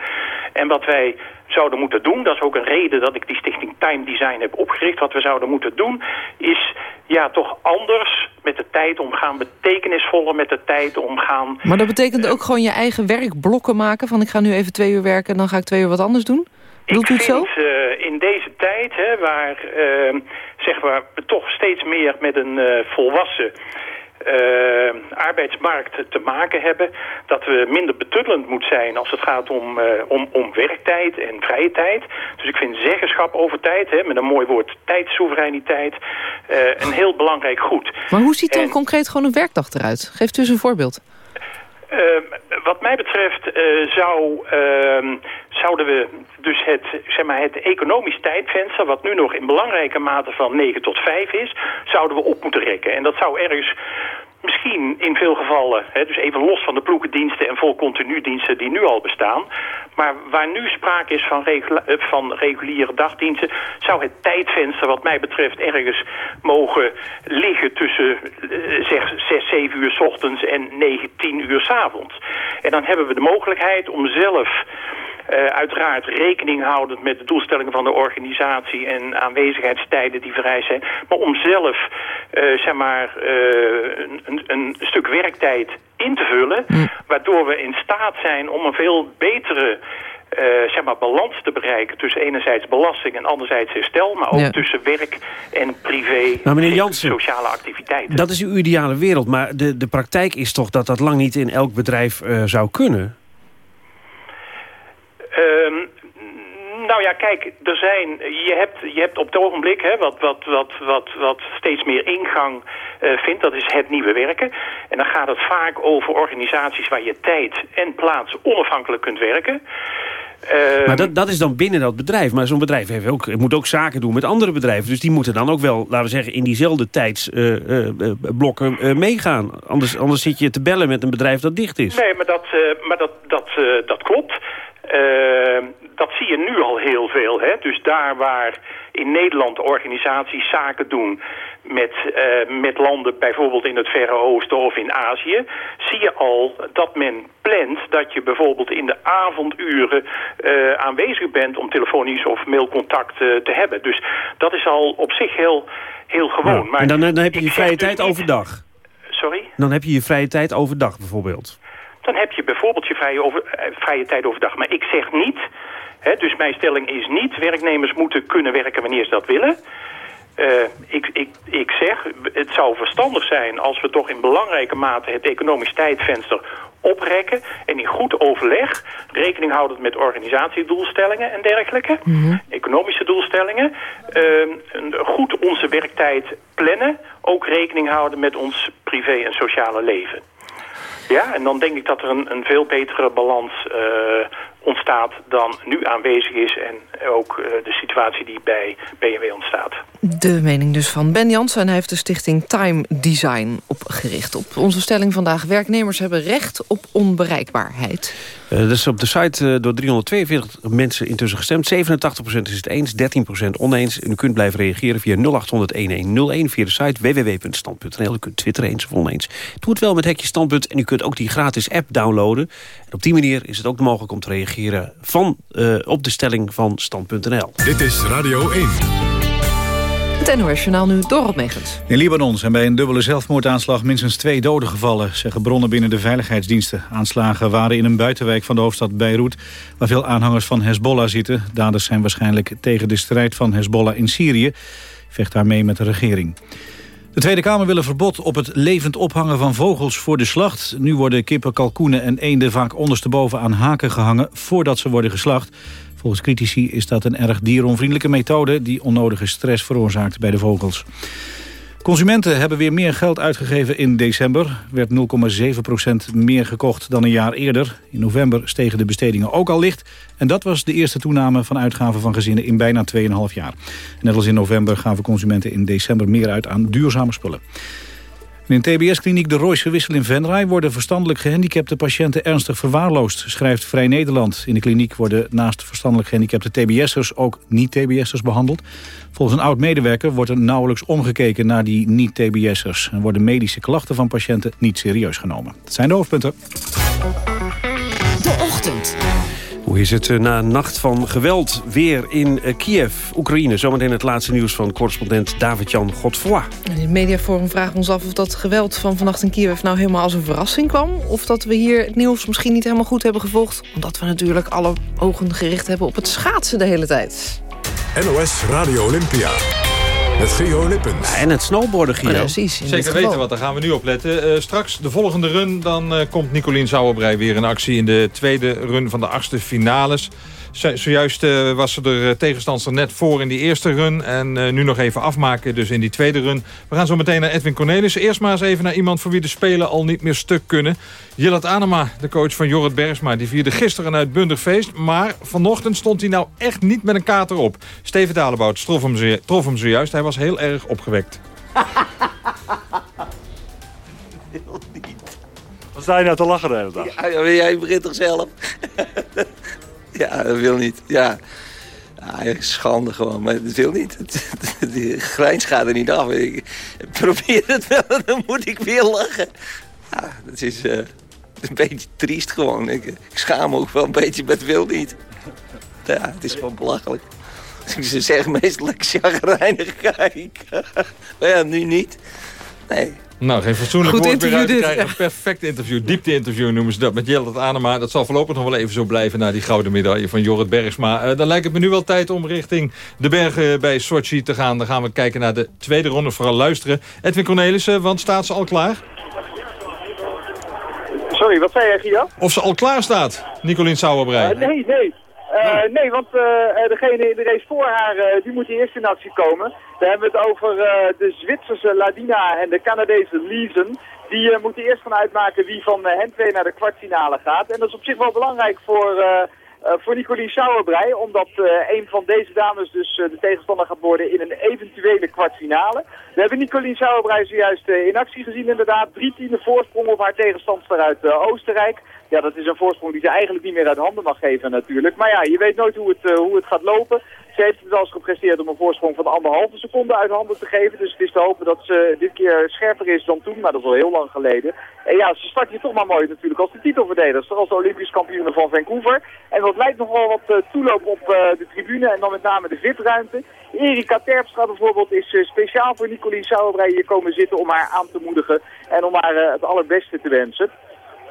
Speaker 22: En wat wij zouden moeten doen, dat is ook een reden dat ik die stichting Time Design heb opgericht. Wat we zouden moeten doen is ja, toch anders met de tijd omgaan, betekenisvoller met de tijd omgaan.
Speaker 2: Maar dat betekent ook gewoon je eigen werkblokken maken... van ik ga nu even twee uur werken en dan ga ik twee uur wat anders doen? U
Speaker 22: ik
Speaker 2: het zo?
Speaker 22: vind eh, in deze tijd, hè, waar eh, zeg maar, we toch steeds meer met een eh, volwassen eh, arbeidsmarkt te maken hebben, dat we minder betuttelend moeten zijn als het gaat om, om, om werktijd en vrije tijd. Dus ik vind zeggenschap over tijd, hè, met een mooi woord tijdsoevereiniteit, een heel belangrijk goed.
Speaker 2: Maar hoe ziet dan
Speaker 22: En-
Speaker 2: concreet gewoon een werkdag eruit? Geeft u eens een voorbeeld.
Speaker 22: Ehm, wat mij betreft eh, zou, ehm, zouden we dus het, zeg maar, het economisch tijdvenster... wat nu nog in belangrijke mate van 9 tot 5 is... zouden we op moeten rekken. En dat zou ergens misschien in veel gevallen... Hè, dus even los van de ploegendiensten en vol continu diensten die nu al bestaan... maar waar nu sprake is van, eh, van reguliere dagdiensten... zou het tijdvenster wat mij betreft ergens mogen liggen tussen eh, zeg 6, 7 uur s ochtends en 9, 10 uur s avonds. En dan hebben we de mogelijkheid om zelf... eh, uiteraard rekening houdend met de doelstellingen van de organisatie en aanwezigheidstijden die vereist zijn. Maar om zelf eh, zeg maar, eh, een, een, een stuk werktijd in te vullen. Waardoor we in staat zijn om een veel betere eh, zeg maar, balans te bereiken tussen enerzijds belasting en anderzijds herstel. Maar ook
Speaker 3: Ja.
Speaker 22: tussen werk en privé
Speaker 3: meneer Jansen,
Speaker 22: sociale activiteiten.
Speaker 3: Dat is uw ideale wereld, maar de, de praktijk is toch dat dat lang niet in elk bedrijf eh, zou kunnen?
Speaker 22: Ehm, nou ja, kijk, er zijn, je, hebt, je hebt op het ogenblik hè, wat, wat, wat, wat, wat steeds meer ingang eh, vindt. Dat is het nieuwe werken. En dan gaat het vaak over organisaties waar je tijd en plaats onafhankelijk kunt werken. Ehm,
Speaker 3: maar dat, dat is dan binnen dat bedrijf. Maar zo'n bedrijf heeft ook, moet ook zaken doen met andere bedrijven. Dus die moeten dan ook wel, laten we zeggen, in diezelfde tijdsblokken eh, meegaan. Anders, anders zit je te bellen met een bedrijf dat dicht is.
Speaker 22: Nee, maar dat, eh, maar dat, dat, eh, dat klopt. Eh, dat zie je nu al heel veel. Hè? Dus daar waar in Nederland organisaties zaken doen met, eh, met landen bijvoorbeeld in het Verre Oosten of in Azië, zie je al dat men plant dat je bijvoorbeeld in de avonduren eh, aanwezig bent om telefonisch of mailcontact eh, te hebben. Dus dat is al op zich heel, heel gewoon.
Speaker 3: Ja,
Speaker 22: Maar
Speaker 3: en dan, dan heb je je vrije
Speaker 22: dus
Speaker 3: tijd overdag.
Speaker 22: Sorry?
Speaker 3: Dan heb je je vrije tijd overdag bijvoorbeeld.
Speaker 22: dan heb je bijvoorbeeld vrije, over, eh, vrije tijd overdag. Maar ik zeg niet, hè, dus mijn stelling is niet... werknemers moeten kunnen werken wanneer ze dat willen. Eh, ik, ik, ik zeg, het zou verstandig zijn als we toch in belangrijke mate... het economisch tijdvenster oprekken en in goed overleg... rekening houdend met organisatiedoelstellingen en dergelijke... economische doelstellingen... een- goed onze werktijd plannen... ook rekening houden met ons privé- en sociale leven. Ja, en dan denk ik dat er een, een veel betere balans eh, ontstaat dan nu aanwezig is. En ook eh, de situatie die bij BMW ontstaat.
Speaker 2: De mening dus van Ben Jansen. En hij heeft de stichting Time Design opgericht. Op onze stelling vandaag. Werknemers hebben recht op onbereikbaarheid.
Speaker 3: Uh, dat is op de site uh, door 342 mensen intussen gestemd. 87% is het eens, 13% oneens. En u kunt blijven reageren via 0800-1101 via de site www.stand.nl. U kunt twitteren eens of oneens. Doe het wel met Hekje Standpunt en u kunt ook die gratis app downloaden. En op die manier is het ook mogelijk om te reageren van, uh, op de stelling van Stand.nl.
Speaker 1: Dit is Radio 1.
Speaker 2: Het NOS-journaal nu, Dorot Megens.
Speaker 4: In Libanon zijn bij een dubbele zelfmoordaanslag minstens twee doden gevallen, zeggen bronnen binnen de veiligheidsdiensten. Aanslagen waren in een buitenwijk van de hoofdstad Beirut, waar veel aanhangers van Hezbollah zitten. Daders zijn waarschijnlijk tegen de strijd van Hezbollah in Syrië, vecht daarmee met de regering. De Tweede Kamer wil een verbod op het levend ophangen van vogels voor de slacht. Nu worden kippen, kalkoenen en eenden vaak ondersteboven aan haken gehangen voordat ze worden geslacht. Volgens critici is dat een erg dieronvriendelijke methode... die onnodige stress veroorzaakt bij de vogels. Consumenten hebben weer meer geld uitgegeven in december. Er werd 0,7% meer gekocht dan een jaar eerder. In november stegen de bestedingen ook al licht. En dat was de eerste toename van uitgaven van gezinnen in bijna 2,5 jaar. Net als in november gaven consumenten in december meer uit aan duurzame spullen. In TBS-kliniek De Royse Wissel in Venray worden verstandelijk gehandicapte patiënten ernstig verwaarloosd, schrijft Vrij Nederland. In de kliniek worden naast verstandelijk gehandicapte TBS'ers ook niet-TBS'ers behandeld. Volgens een oud-medewerker wordt er nauwelijks omgekeken naar die niet-TBS'ers. En worden medische klachten van patiënten niet serieus genomen. Dat zijn de hoofdpunten.
Speaker 9: De ochtend.
Speaker 3: Hoe is het na een nacht van geweld weer in Kiev, Oekraïne? Zometeen het laatste nieuws van correspondent David-Jan Godfroy.
Speaker 2: In het mediaforum vragen we ons af of dat geweld van vannacht in Kiev... nou helemaal als een verrassing kwam. Of dat we hier het nieuws misschien niet helemaal goed hebben gevolgd. Omdat we natuurlijk alle ogen gericht hebben op het schaatsen de hele tijd.
Speaker 1: NOS Radio Olympia. Met Gio Lippens.
Speaker 3: Ja, en het snowboarden, Gio.
Speaker 2: Precies.
Speaker 23: Zeker weten wat, daar gaan we nu op letten. Uh, straks de volgende run, dan uh, komt Nicolien Sauerbrei weer in actie... in de tweede run van de achtste finales. Zojuist uh, was er de tegenstander net voor in die eerste run. En uh, nu nog even afmaken dus in die tweede run. We gaan zo meteen naar Edwin Cornelissen. Eerst maar eens even naar iemand voor wie de Spelen al niet meer stuk kunnen. Jillet Anema, de coach van Jorrit Bergsma. Die vierde gisteren een uitbundig feest. Maar vanochtend stond hij nou echt niet met een kater op. Steven Dalebout trof hem, trof hem zojuist. Hij was heel erg opgewekt.
Speaker 24: Wat sta je nou te lachen de hele dag?
Speaker 25: Ja, jij begint toch zelf? (laughs) Ja, dat wil niet. Ja. ja schande gewoon, maar dat wil niet. Die grijns gaat er niet af. Ik probeer het wel dan moet ik weer lachen. Ja, dat is uh, een beetje triest gewoon. Ik, ik, schaam me ook wel een beetje, maar het wil niet. Ja, het is gewoon belachelijk. Ze zeggen meestal dat ik chagrijnig kijk. (laughs) maar ja, nu niet. Nee,
Speaker 23: nou, geen fatsoenlijk Goed woord meer uit te krijgen. Een perfect interview, diepte-interview noemen ze dat met Jellet Anema. Dat zal voorlopig nog wel even zo blijven na die gouden medaille van Jorrit Bergsma. Uh, dan lijkt het me nu wel tijd om richting de bergen bij Sochi te gaan. Dan gaan we kijken naar de tweede ronde, vooral luisteren. Edwin Cornelissen, want staat ze al klaar?
Speaker 13: Sorry, wat zei jij, Gio?
Speaker 23: Of ze al klaar staat, Nicolien Sauerbrei.
Speaker 13: Uh, nee, nee. Uh, nee, want uh, degene in de race voor haar, uh, die moet eerst in actie komen. Dan hebben we het over de Zwitserse Ladina en de Canadese Liesen. Die moeten eerst gaan uitmaken wie van hen twee naar de kwartfinale gaat. En dat is op zich wel belangrijk voor, voor Nicolien Sauerbrei. Omdat een van deze dames dus de tegenstander gaat worden in een eventuele kwartfinale. We hebben Nicolien Sauerbrei zojuist in actie gezien inderdaad. Drie tiende voorsprong op haar tegenstander uit Oostenrijk. Ja, dat is een voorsprong die ze eigenlijk niet meer uit handen mag geven natuurlijk. Maar ja, je weet nooit hoe het, hoe het gaat lopen. Ze heeft het wel eens gepresteerd om een voorsprong van anderhalve seconde uit handen te geven. Dus het is te hopen dat ze dit keer scherper is dan toen, maar dat is al heel lang geleden. En ja, ze start hier toch maar mooi natuurlijk als de titelverdedigster, als de Olympisch kampioen van Vancouver. En dat lijkt nog wel wat toeloop op uh, de tribune en dan met name de VIP-ruimte. Erika Terpstra bijvoorbeeld is speciaal voor Nicolien Sauerbrei hier komen zitten om haar aan te moedigen en om haar het allerbeste te wensen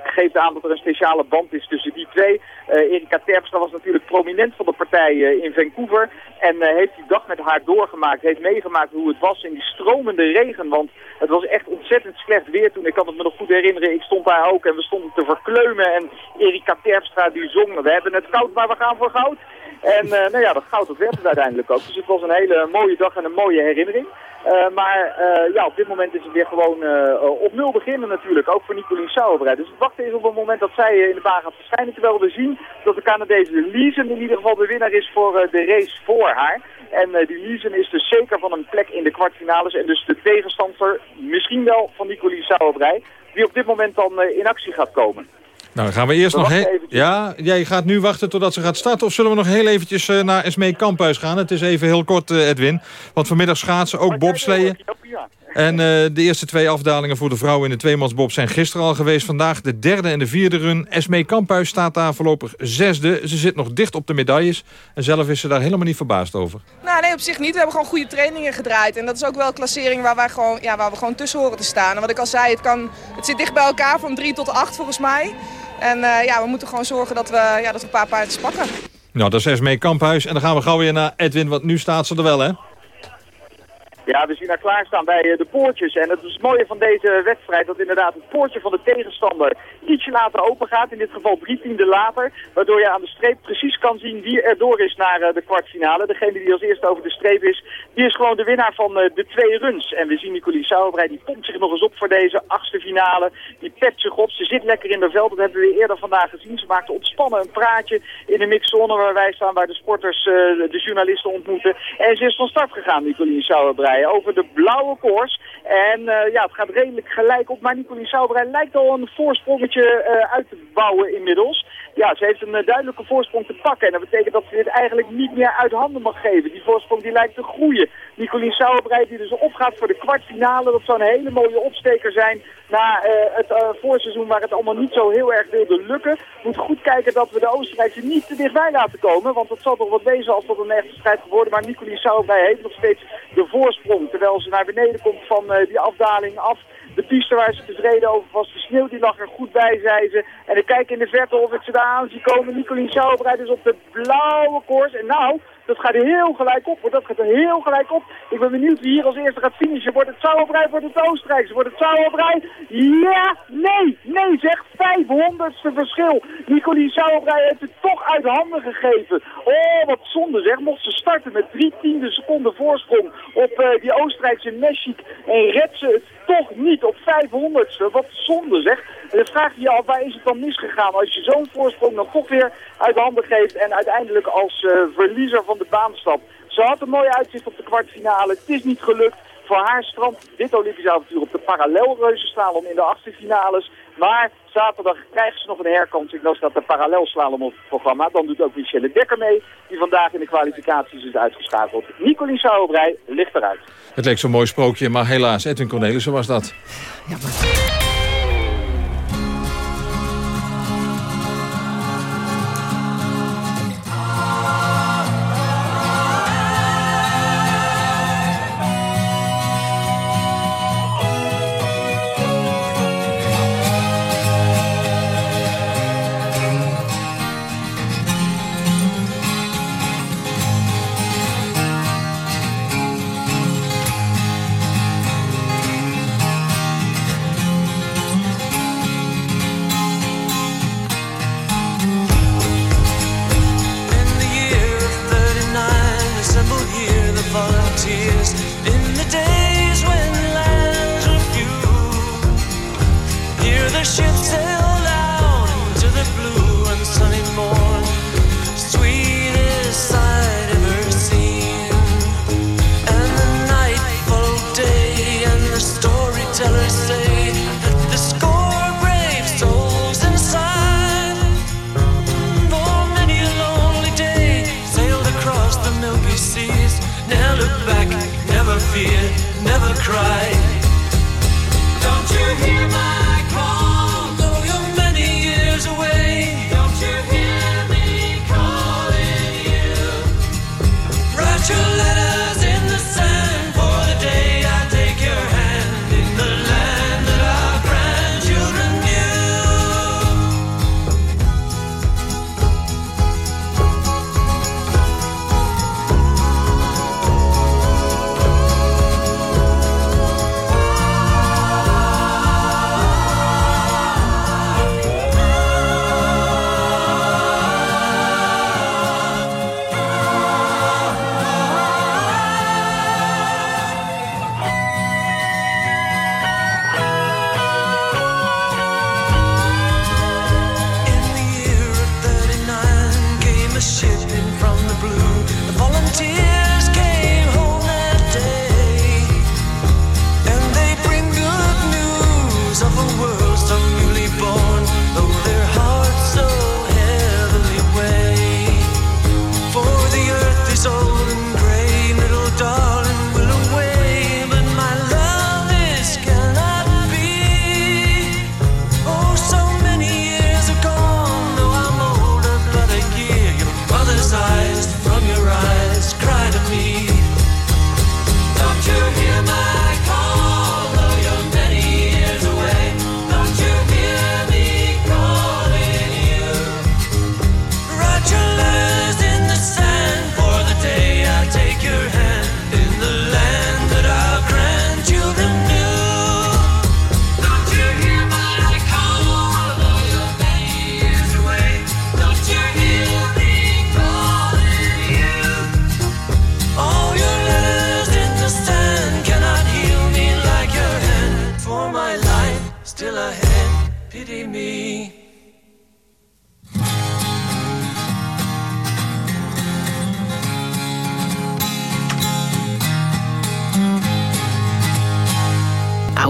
Speaker 13: geeft aan dat er een speciale band is tussen die twee. Uh, Erika Terpstra was natuurlijk prominent van de partij uh, in Vancouver. En uh, heeft die dag met haar doorgemaakt. Heeft meegemaakt hoe het was in die stromende regen. Want het was echt ontzettend slecht weer toen. Ik kan het me nog goed herinneren. Ik stond daar ook en we stonden te verkleumen. En Erika Terpstra die zong. We hebben het koud, maar we gaan voor goud. En eh, nou ja, dat goud dat werd het uiteindelijk ook. Dus het was een hele mooie dag en een mooie herinnering. Eh, maar eh, ja, op dit moment is het weer gewoon op nul beginnen natuurlijk, ook voor Nicolien Sauerbrei. Dus het wachten is op het moment dat zij in de baan gaat verschijnen. Terwijl we zien dat de Canadese Leeson in ieder geval de winnaar is voor de race voor haar. En die Leeson is dus zeker van een plek in de kwartfinales. En dus de tegenstander misschien wel van Nicolien Sauerbrei, die op dit moment dan in actie gaat komen.
Speaker 23: Nou, dan gaan we eerst
Speaker 13: We
Speaker 23: nog... he-. Ja, jij gaat nu wachten totdat ze gaat starten... of zullen we nog heel eventjes eh, naar Esmee Kamphuis gaan? Het is even heel kort, eh, Edwin. Want vanmiddag schaatsen, ook bobsleeën. En eh, de eerste twee afdalingen voor de vrouwen in de tweemansbob zijn gisteren al geweest. Vandaag de derde en de vierde run. Esmee Kamphuis staat daar voorlopig zesde. Ze zit nog dicht op de medailles. En zelf is ze daar helemaal niet verbaasd over.
Speaker 26: Nou, nee, op zich niet. We hebben gewoon goede trainingen gedraaid. En dat is ook wel een klassering waar, wij gewoon, ja, waar we gewoon tussen horen te staan. En wat ik al zei, het, kan, het zit dicht bij elkaar van 3 tot 8 volgens mij. En eh, ja, we moeten gewoon zorgen dat we, ja, dat een paar paardjes pakken.
Speaker 23: Nou, dat is Esmee Kamphuis. En dan gaan we gauw weer naar Edwin, want nu staat ze er wel, hè?
Speaker 13: Ja, we zien haar klaarstaan bij eh, de poortjes. En het is het mooie van deze wedstrijd dat inderdaad het poortje van de tegenstander ietsje later open gaat. In dit geval drie tienden later. Waardoor je aan de streep precies kan zien wie er door is naar eh, de kwartfinale. Degene die als eerste over de streep is, die is gewoon de winnaar van eh, de twee runs. En we zien Nicolie Sauerbrei, die pompt zich nog eens op voor deze achtste finale. Die pept zich op, ze zit lekker in de veld. Dat hebben we eerder vandaag gezien. Ze maakte ontspannen een praatje in de mixzone waar wij staan, waar de sporters de journalisten ontmoeten. En ze is van start gegaan, Nicolie Sauerbrei, over de blauwe koers. En eh, ja, het gaat redelijk gelijk op. Maar Nicolie Sauerbrei lijkt al een voorsprongetje eh, uit te bouwen inmiddels. Ja, ze heeft een eh, duidelijke voorsprong te pakken. En dat betekent dat ze dit eigenlijk niet meer uit handen mag geven. Die voorsprong die lijkt te groeien. Nicolien Sauerbrei die dus opgaat voor de kwartfinale. Dat zou een hele mooie opsteker zijn na eh, het eh, voorseizoen waar het allemaal niet zo heel erg wilde lukken. We moeten goed kijken dat we de Oostenrijkse niet te dichtbij laten komen. Want dat zal toch wat wezen als dat een echte strijd wordt worden. Maar Nicolien Sauerbrei heeft nog steeds de voorsprong. Terwijl ze naar beneden komt van die afdaling af. De piste waar ze tevreden over was, de sneeuw die lag er goed bij, zei ze. En ik kijk in de verte of ik ze daar aan zie komen. Nicolien Sauerbrei dus op de blauwe koers. En nou, dat gaat heel gelijk op. hoor. Dat gaat heel gelijk op. Ik ben benieuwd wie hier als eerste gaat finishen. Wordt het Sauerbrei, wordt het Oostenrijkse? Wordt het Sauerbrei? Ja, nee, nee zeg. 500ste verschil. Nicolien Sauerbrei heeft het toch uit handen gegeven. Oh, wat zonde zeg. Mocht ze starten met drie tiende seconden voorsprong op eh, die Oostenrijkse Meschik. En redt ze het toch niet op 500ste. Wat zonde zeg. En dan vraag je je af, waar is het dan misgegaan? Als je zo'n voorsprong dan toch weer uit handen geeft en uiteindelijk als eh, verliezer van de baan stapt. Ze had een mooi uitzicht op de kwartfinale. Het is niet gelukt. Voor haar strand dit Olympisch avontuur op de parallelreuzenslalom in de achtste finales. Maar zaterdag krijgen ze nog een herkansing. Dan staat de parallelslalom op het programma. Dan doet ook Michelle Dekker mee, die vandaag in de kwalificaties is uitgeschakeld. Nicolien Sauerbrei ligt eruit.
Speaker 23: Het leek zo'n mooi sprookje, maar helaas, Edwin Cornelissen was dat.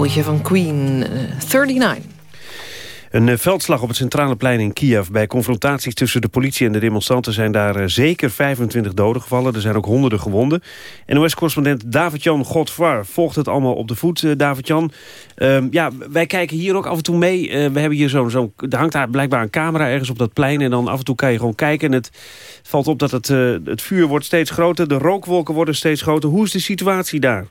Speaker 2: Van Queen, eh, 39.
Speaker 3: Een eh, veldslag op het centrale plein in Kiev. Bij confrontaties tussen de politie en de demonstranten... zijn daar eh, zeker 25 doden gevallen. Er zijn ook honderden gewonden. NOS-correspondent David-Jan Godvaar volgt het allemaal op de voet. Eh, David-Jan, Ehm, ja, wij kijken hier ook af en toe mee. Eh, we hebben hier zo'n... Zo er hangt daar blijkbaar een camera ergens op dat plein... en dan af en toe kan je gewoon kijken. En het valt op dat het, eh, het vuur wordt steeds groter. De rookwolken worden steeds groter. Hoe is de situatie daar?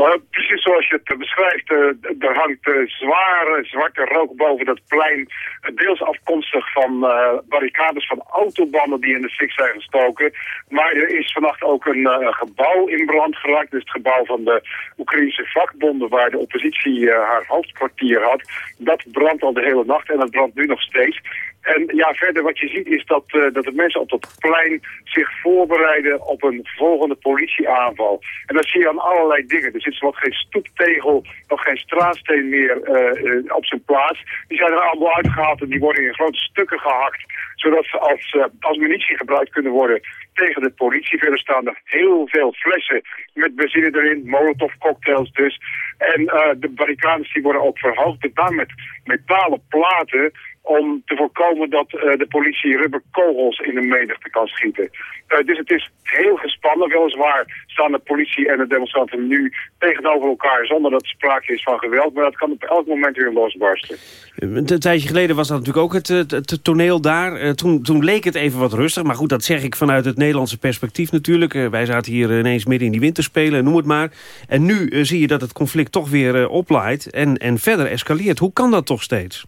Speaker 27: Nou, precies zoals je het beschrijft, eh, er hangt eh, zware zwarte rook boven dat plein. eh, deels afkomstig van barricades van autobanden die in de fik zijn gestoken. Maar er is vannacht ook een gebouw in brand geraakt. Dus het gebouw van de Oekraïnse vakbonden waar de oppositie haar hoofdkwartier had. Dat brandt al de hele nacht en dat brandt nu nog steeds. En ja, verder wat je ziet is dat, eh, dat de mensen op dat plein zich voorbereiden op een volgende politieaanval. En dat zie je aan allerlei dingen. Er zit zowat geen stoeptegel, nog geen straatsteen meer eh, eh, op zijn plaats. Die zijn er allemaal uitgehaald en die worden in grote stukken gehakt. Zodat ze als, als munitie gebruikt kunnen worden tegen de politie. Verder staan er heel veel flessen met benzine erin, molotov cocktails dus. En de barricades die worden ook verhoogd. Met metalen platen om te voorkomen dat eh, de politie rubberkogels in de menigte kan schieten. Eh, dus het is heel gespannen. Weliswaar staan de politie en de demonstranten nu tegenover elkaar zonder dat er sprake is van geweld. Maar dat kan op elk moment weer losbarsten.
Speaker 3: Een tijdje geleden was dat natuurlijk ook het, het, het toneel daar. Eh, toen, toen leek het even wat rustig. Maar goed, dat zeg ik vanuit het Nederlandse perspectief natuurlijk. Eh, wij zaten hier ineens midden in die winterspelen, noem het maar. En nu eh, zie je dat het conflict toch weer eh, oplaait en, en verder escaleert. Hoe kan dat toch steeds?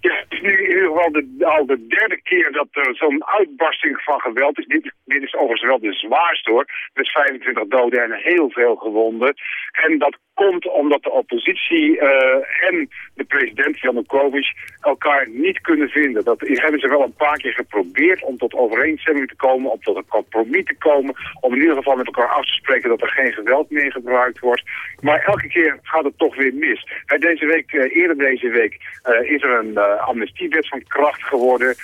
Speaker 27: Ja, het is nu in ieder geval de, al de derde keer dat er zo'n uitbarsting van geweld is. Dit, dit is overigens wel de zwaarste hoor. Met 25 doden en heel veel gewonden. En dat komt omdat de oppositie eh, en de president Janukovic elkaar niet kunnen vinden. Dat hebben ze wel een paar keer geprobeerd om tot overeenstemming te komen, om tot een compromis te komen, om in ieder geval met elkaar af te spreken dat er geen geweld meer gebruikt wordt. Maar elke keer gaat het toch weer mis. Deze week, eh, eerder deze week, eh, is er een amnestiewet van kracht geworden.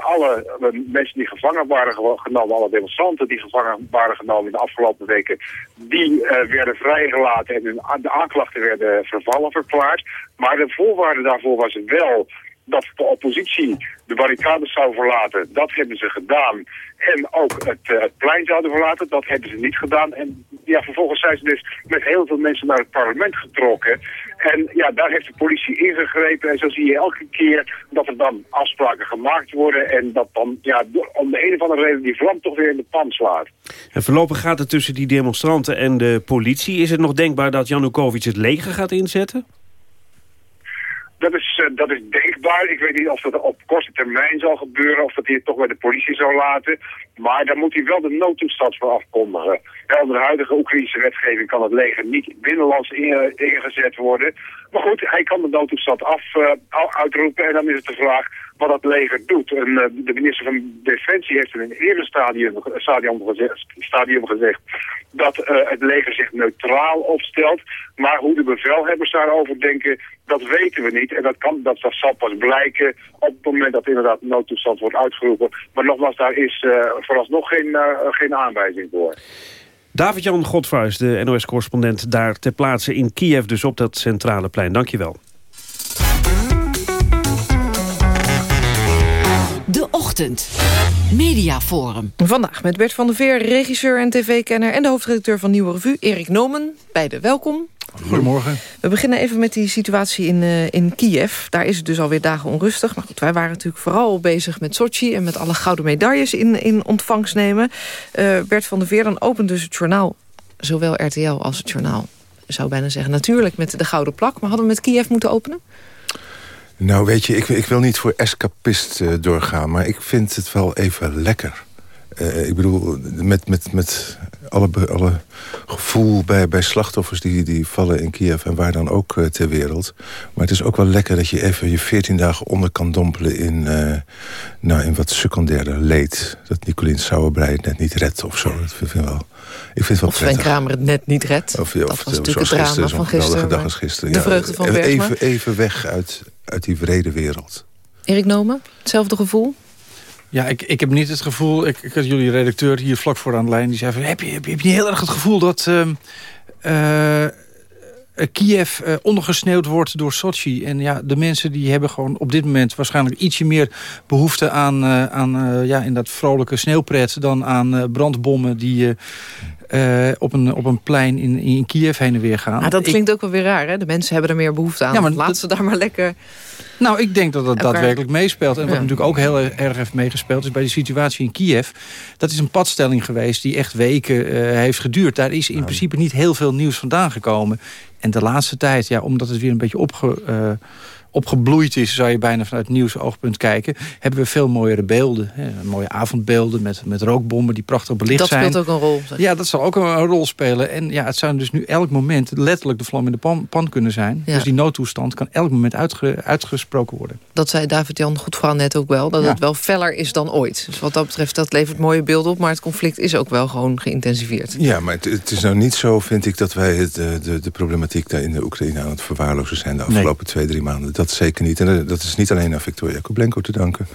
Speaker 27: Alle mensen die gevangen waren genomen, alle demonstranten die gevangen waren genomen in de afgelopen weken, die werden vrijgelaten en hun, de aanklachten werden vervallen verklaard. Maar de voorwaarde daarvoor was wel dat de oppositie de barricades zou verlaten. Dat hebben ze gedaan. En ook het, uh, het, plein zouden verlaten. Dat hebben ze niet gedaan. En ja, vervolgens zijn ze dus met heel veel mensen naar het parlement getrokken. En ja, daar heeft de politie ingegrepen. En zo zie je elke keer dat er dan afspraken gemaakt worden. En dat dan ja, om de een of andere reden die vlam toch weer in de pan slaat.
Speaker 3: En voorlopig gaat het tussen die demonstranten en de politie. Is het nog denkbaar dat Janukovic het leger gaat inzetten?
Speaker 27: Dat is, uh, dat is denkbaar. Ik weet niet of dat op korte termijn zal gebeuren of dat hij het toch bij de politie zal laten. Maar daar moet hij wel de noodtoestand voor afkondigen. Onder de huidige Oekraïnse wetgeving kan het leger niet binnenlands in, ingezet worden. Maar goed, hij kan de noodtoestand af, uh, uitroepen en dan is het de vraag wat dat leger doet. En, uh, de minister van Defensie heeft in een eerder stadium, stadium, gezegd, stadium gezegd dat het leger zich neutraal opstelt. Maar hoe de bevelhebbers daarover denken, dat weten we niet. En dat, kan, dat, dat zal pas blijken op het moment dat inderdaad de noodtoestand wordt uitgeroepen. Maar nogmaals, daar is vooralsnog geen, uh, geen aanwijzing voor.
Speaker 3: David-Jan Godvuis, de NOS-correspondent daar ter plaatse in Kiev, dus op dat centrale plein. Dankjewel.
Speaker 12: Ochtend. Mediaforum.
Speaker 2: Vandaag met Bert van der Veer, regisseur en tv-kenner... en de hoofdredacteur van Nieuwe Revue, Erik Nomen. Beide welkom.
Speaker 28: Goedemorgen.
Speaker 2: We beginnen even met die situatie in, uh, in Kiev. Daar is het dus alweer dagen onrustig. Maar goed, wij waren natuurlijk vooral bezig met Sochi... en met alle gouden medailles in, in ontvangst nemen. Uh, Bert van der Veer, dan opent dus het journaal... zowel RTL als het journaal, zou bijna zeggen... natuurlijk met de gouden plak. Maar hadden we met Kiev moeten openen?
Speaker 28: Nou, weet je, ik, ik wil niet voor escapist uh, doorgaan... maar ik vind het wel even lekker. Uh, ik bedoel, met, met, met alle, alle gevoel bij, bij slachtoffers die, die vallen in Kiev... en waar dan ook uh, ter wereld. Maar het is ook wel lekker dat je even je veertien dagen onder kan dompelen... in, uh, nou, in wat secundaire leed. Dat Nicolien Sauerbrei het net niet redt of zo. Dat vind ik wel, ik vind het wel
Speaker 2: of Sven Kramer het net niet redt.
Speaker 28: Of, of,
Speaker 2: dat was natuurlijk het drama van gisteren.
Speaker 28: Dag als gisteren.
Speaker 2: De vreugde van.
Speaker 28: Even, even weg uit, uit die vrede wereld.
Speaker 2: Erik Nomen, hetzelfde gevoel?
Speaker 28: Ja, ik, ik heb niet het gevoel... Ik, ik had jullie redacteur hier vlak voor aan de lijn. Die zei van, heb je, heb je, niet heel erg het gevoel dat... Uh, uh,
Speaker 21: eh, Kiev eh, ondergesneeuwd wordt door Sochi. En ja, de mensen die hebben gewoon op dit moment waarschijnlijk ietsje meer behoefte aan, eh, aan eh, ja, in dat vrolijke sneeuwpret dan aan eh, brandbommen die eh, op, een, op een plein in, in Kiev heen en weer gaan.
Speaker 2: Maar dat
Speaker 21: Ik-
Speaker 2: klinkt ook wel weer raar, hè? De mensen hebben er meer behoefte aan.
Speaker 21: Ja, maar
Speaker 2: Laat
Speaker 21: dat-
Speaker 2: ze daar maar lekker...
Speaker 21: Nou, ik denk dat dat
Speaker 2: Elkaar-
Speaker 21: daadwerkelijk meespeelt. En wat
Speaker 2: Ja.
Speaker 21: natuurlijk ook heel erg heeft meegespeeld... is bij de situatie in Kiev. Dat is een padstelling geweest die echt weken eh, heeft geduurd. Daar is in principe niet heel veel nieuws vandaan gekomen. En de laatste tijd, ja, omdat het weer een beetje opge, eh, opgebloeid is... zou je bijna vanuit nieuwsoogpunt kijken... hebben we veel mooiere beelden. Hè, mooie avondbeelden met, met rookbommen die prachtig belicht
Speaker 2: Dat
Speaker 21: zijn.
Speaker 2: speelt ook een rol. zeg.
Speaker 21: Ja, dat zal ook een, een rol spelen. En ja, het zou dus nu elk moment letterlijk de vlam in de pan, pan kunnen zijn.
Speaker 2: Ja.
Speaker 21: Dus die noodtoestand kan elk moment uitge- uitgesproken worden.
Speaker 2: Dat zei David-Jan Goedvrouw net ook wel. Dat
Speaker 21: Ja.
Speaker 2: het wel feller is dan ooit. Dus wat dat betreft, dat levert mooie beelden op. Maar het conflict is ook wel gewoon geïntensiveerd.
Speaker 28: Ja, maar het, het is nou niet zo, vind ik, dat wij het, eh, de, de problematiek daar in de Oekraïne aan het verwaarlozen zijn de afgelopen twee, drie maanden. Dat zeker niet. En dat is niet alleen aan Victoria Koblenko te danken.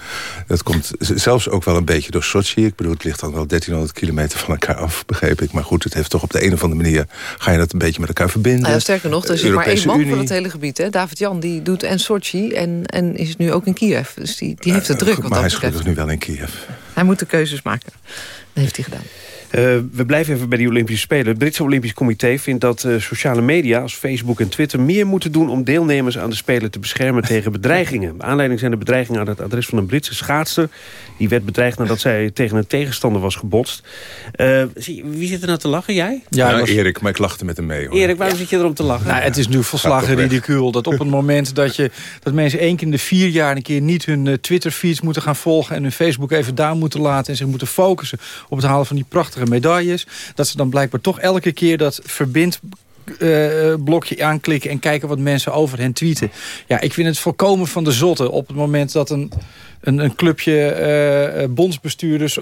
Speaker 28: Dat komt zelfs ook wel een beetje door Sochi. Ik bedoel, het ligt dan wel 1300 kilometer van elkaar af, begreep ik. Maar goed, het heeft toch op de een of andere manier, ga je dat een beetje met elkaar verbinden.
Speaker 2: Nou ja, sterker nog, er is maar één man voor het hele gebied. hè. David-Jan die doet en Sochi en, en is nu ook in Kiev. Dus die, die heeft het druk wat
Speaker 28: maar hij is gelukkig nu wel in Kiev.
Speaker 2: Hij moet de keuzes maken. Dat heeft hij gedaan.
Speaker 3: Eh, we blijven even bij die Olympische Spelen. Het Britse Olympisch Comité vindt dat eh, sociale media als Facebook en Twitter... meer moeten doen om deelnemers aan de Spelen te beschermen tegen (laughs) bedreigingen. Aanleiding zijn de bedreigingen aan het adres van een Britse schaatster. Die werd bedreigd nadat zij tegen een tegenstander was gebotst. Eh, zie- wie zit er nou te lachen? Jij?
Speaker 21: Ja,
Speaker 28: Nou,
Speaker 21: was-
Speaker 28: Erik, maar ik lachte met hem mee. Hoor.
Speaker 3: Erik, waarom zit je erom te lachen?
Speaker 21: Nou, het is nu volslagen ridicuul dat op het moment dat, je, dat mensen één keer in de vier jaar... een keer niet hun Twitter-feeds moeten gaan volgen... en hun Facebook even down moeten laten... en zich moeten focussen op het halen van die prachtige medailles... dat ze dan blijkbaar toch elke keer dat verbind eh, blokje aanklikken en kijken wat mensen over hen tweeten. Ja, ik vind het volkomen van de zotte op het moment dat een, een, een clubje eh, bondsbestuurders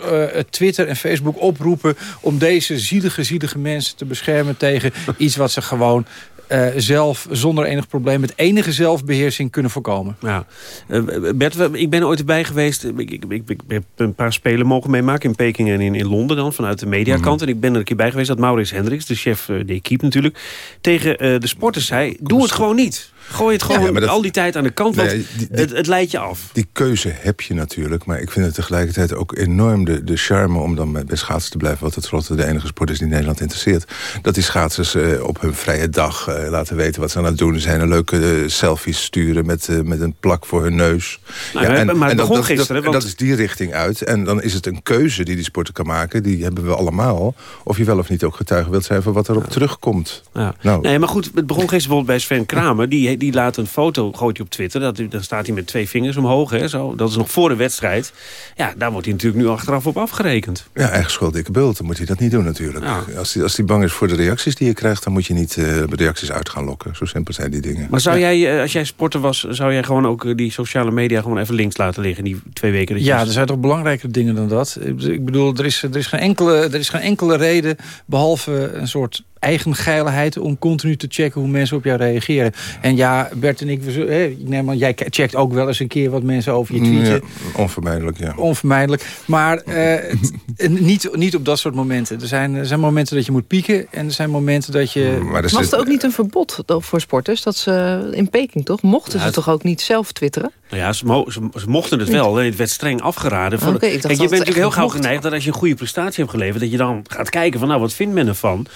Speaker 21: Twitter en Facebook oproepen om deze zielige, zielige mensen te beschermen tegen iets wat ze gewoon eh, zelf zonder enig probleem met enige zelfbeheersing kunnen voorkomen.
Speaker 3: Ja. Eh, Bert, ik ben ooit erbij geweest. Ik, ik, ik, ik heb een paar spelen mogen meemaken in Peking en in, in Londen dan, vanuit de mediakant. En ik ben er een keer bij geweest dat Maurits Hendricks, de chef eh, de equipe natuurlijk, tegen de sporters zei, doe het gewoon niet. Gooi het gewoon
Speaker 28: Ja, maar dat-
Speaker 3: al die tijd aan de kant, want
Speaker 28: Nee, die- die-
Speaker 3: het, het leidt je af.
Speaker 28: Die keuze heb je natuurlijk, maar ik vind het tegelijkertijd ook enorm de, de charme om dan bij schaatsen te blijven, wat het tenslotte de enige sport is die Nederland interesseert. Dat die schaatsers eh, op hun vrije dag eh, laten weten wat ze aan het doen zijn. Een leuke eh, selfies sturen met, met een plak voor hun neus.
Speaker 3: Nou, maar- maar het
Speaker 28: dat, dat,
Speaker 3: gisteren,
Speaker 28: dat,
Speaker 3: want-
Speaker 28: dat is die richting uit. En dan is het een keuze die die sporter kan maken. Die hebben we allemaal. Of je wel of niet ook getuige wilt zijn van wat erop terugkomt.
Speaker 3: Ja.
Speaker 28: Nou.
Speaker 3: Nee, maar goed, het begon gisteren bijvoorbeeld bij Sven Kramer. Die, die laat een foto, gooit hij op Twitter. Dat, dan staat hij met twee vingers omhoog. Hè, zo. Dat is nog voor de wedstrijd. Ja, daar wordt hij natuurlijk nu achteraf op afgerekend.
Speaker 28: Ja, eigen schuld, dikke bult. Dan moet hij dat niet doen natuurlijk. Als hij als die bang is voor de reacties die je krijgt... dan moet je niet eh, reacties uit gaan lokken. Zo simpel zijn die dingen.
Speaker 3: Maar zou jij, eh, als jij sporter was, zou jij gewoon ook eh, die sociale media gewoon even links laten liggen? Die twee weken dat je...
Speaker 21: Ja, er zijn toch belangrijkere dingen dan dat. Ik bedoel, er is, er is, geen, enkele, er is geen enkele reden... behalve een soort eigen geilheid om continu te checken hoe mensen op jou reageren. En ja, Bert en ik, we zullen- hè, ik neem aan, jij checkt ook wel eens een keer wat mensen over je tweeten.
Speaker 28: Ja, onvermijdelijk, ja.
Speaker 21: Onvermijdelijk. Maar eh, (laughs) het- niet, niet op dat soort momenten. Er zijn, er zijn momenten dat je moet pieken en er zijn momenten dat je...
Speaker 28: Maar
Speaker 2: Was er ook niet een verbod voor sporters? Dat ze in Peking toch? Mochten
Speaker 3: Ja,
Speaker 2: ze
Speaker 3: het-
Speaker 2: toch ook niet zelf twitteren?
Speaker 3: Nou ja, ze, mo- ze, ze mochten het wel. Het werd streng afgeraden. Van,
Speaker 2: Oké, ik dacht
Speaker 3: Kijk, je
Speaker 2: dat
Speaker 3: bent
Speaker 2: het
Speaker 3: natuurlijk heel gauw geneigd dat als je een goede prestatie hebt geleverd... dat je dan gaat kijken van, nou, wat vindt men ervan?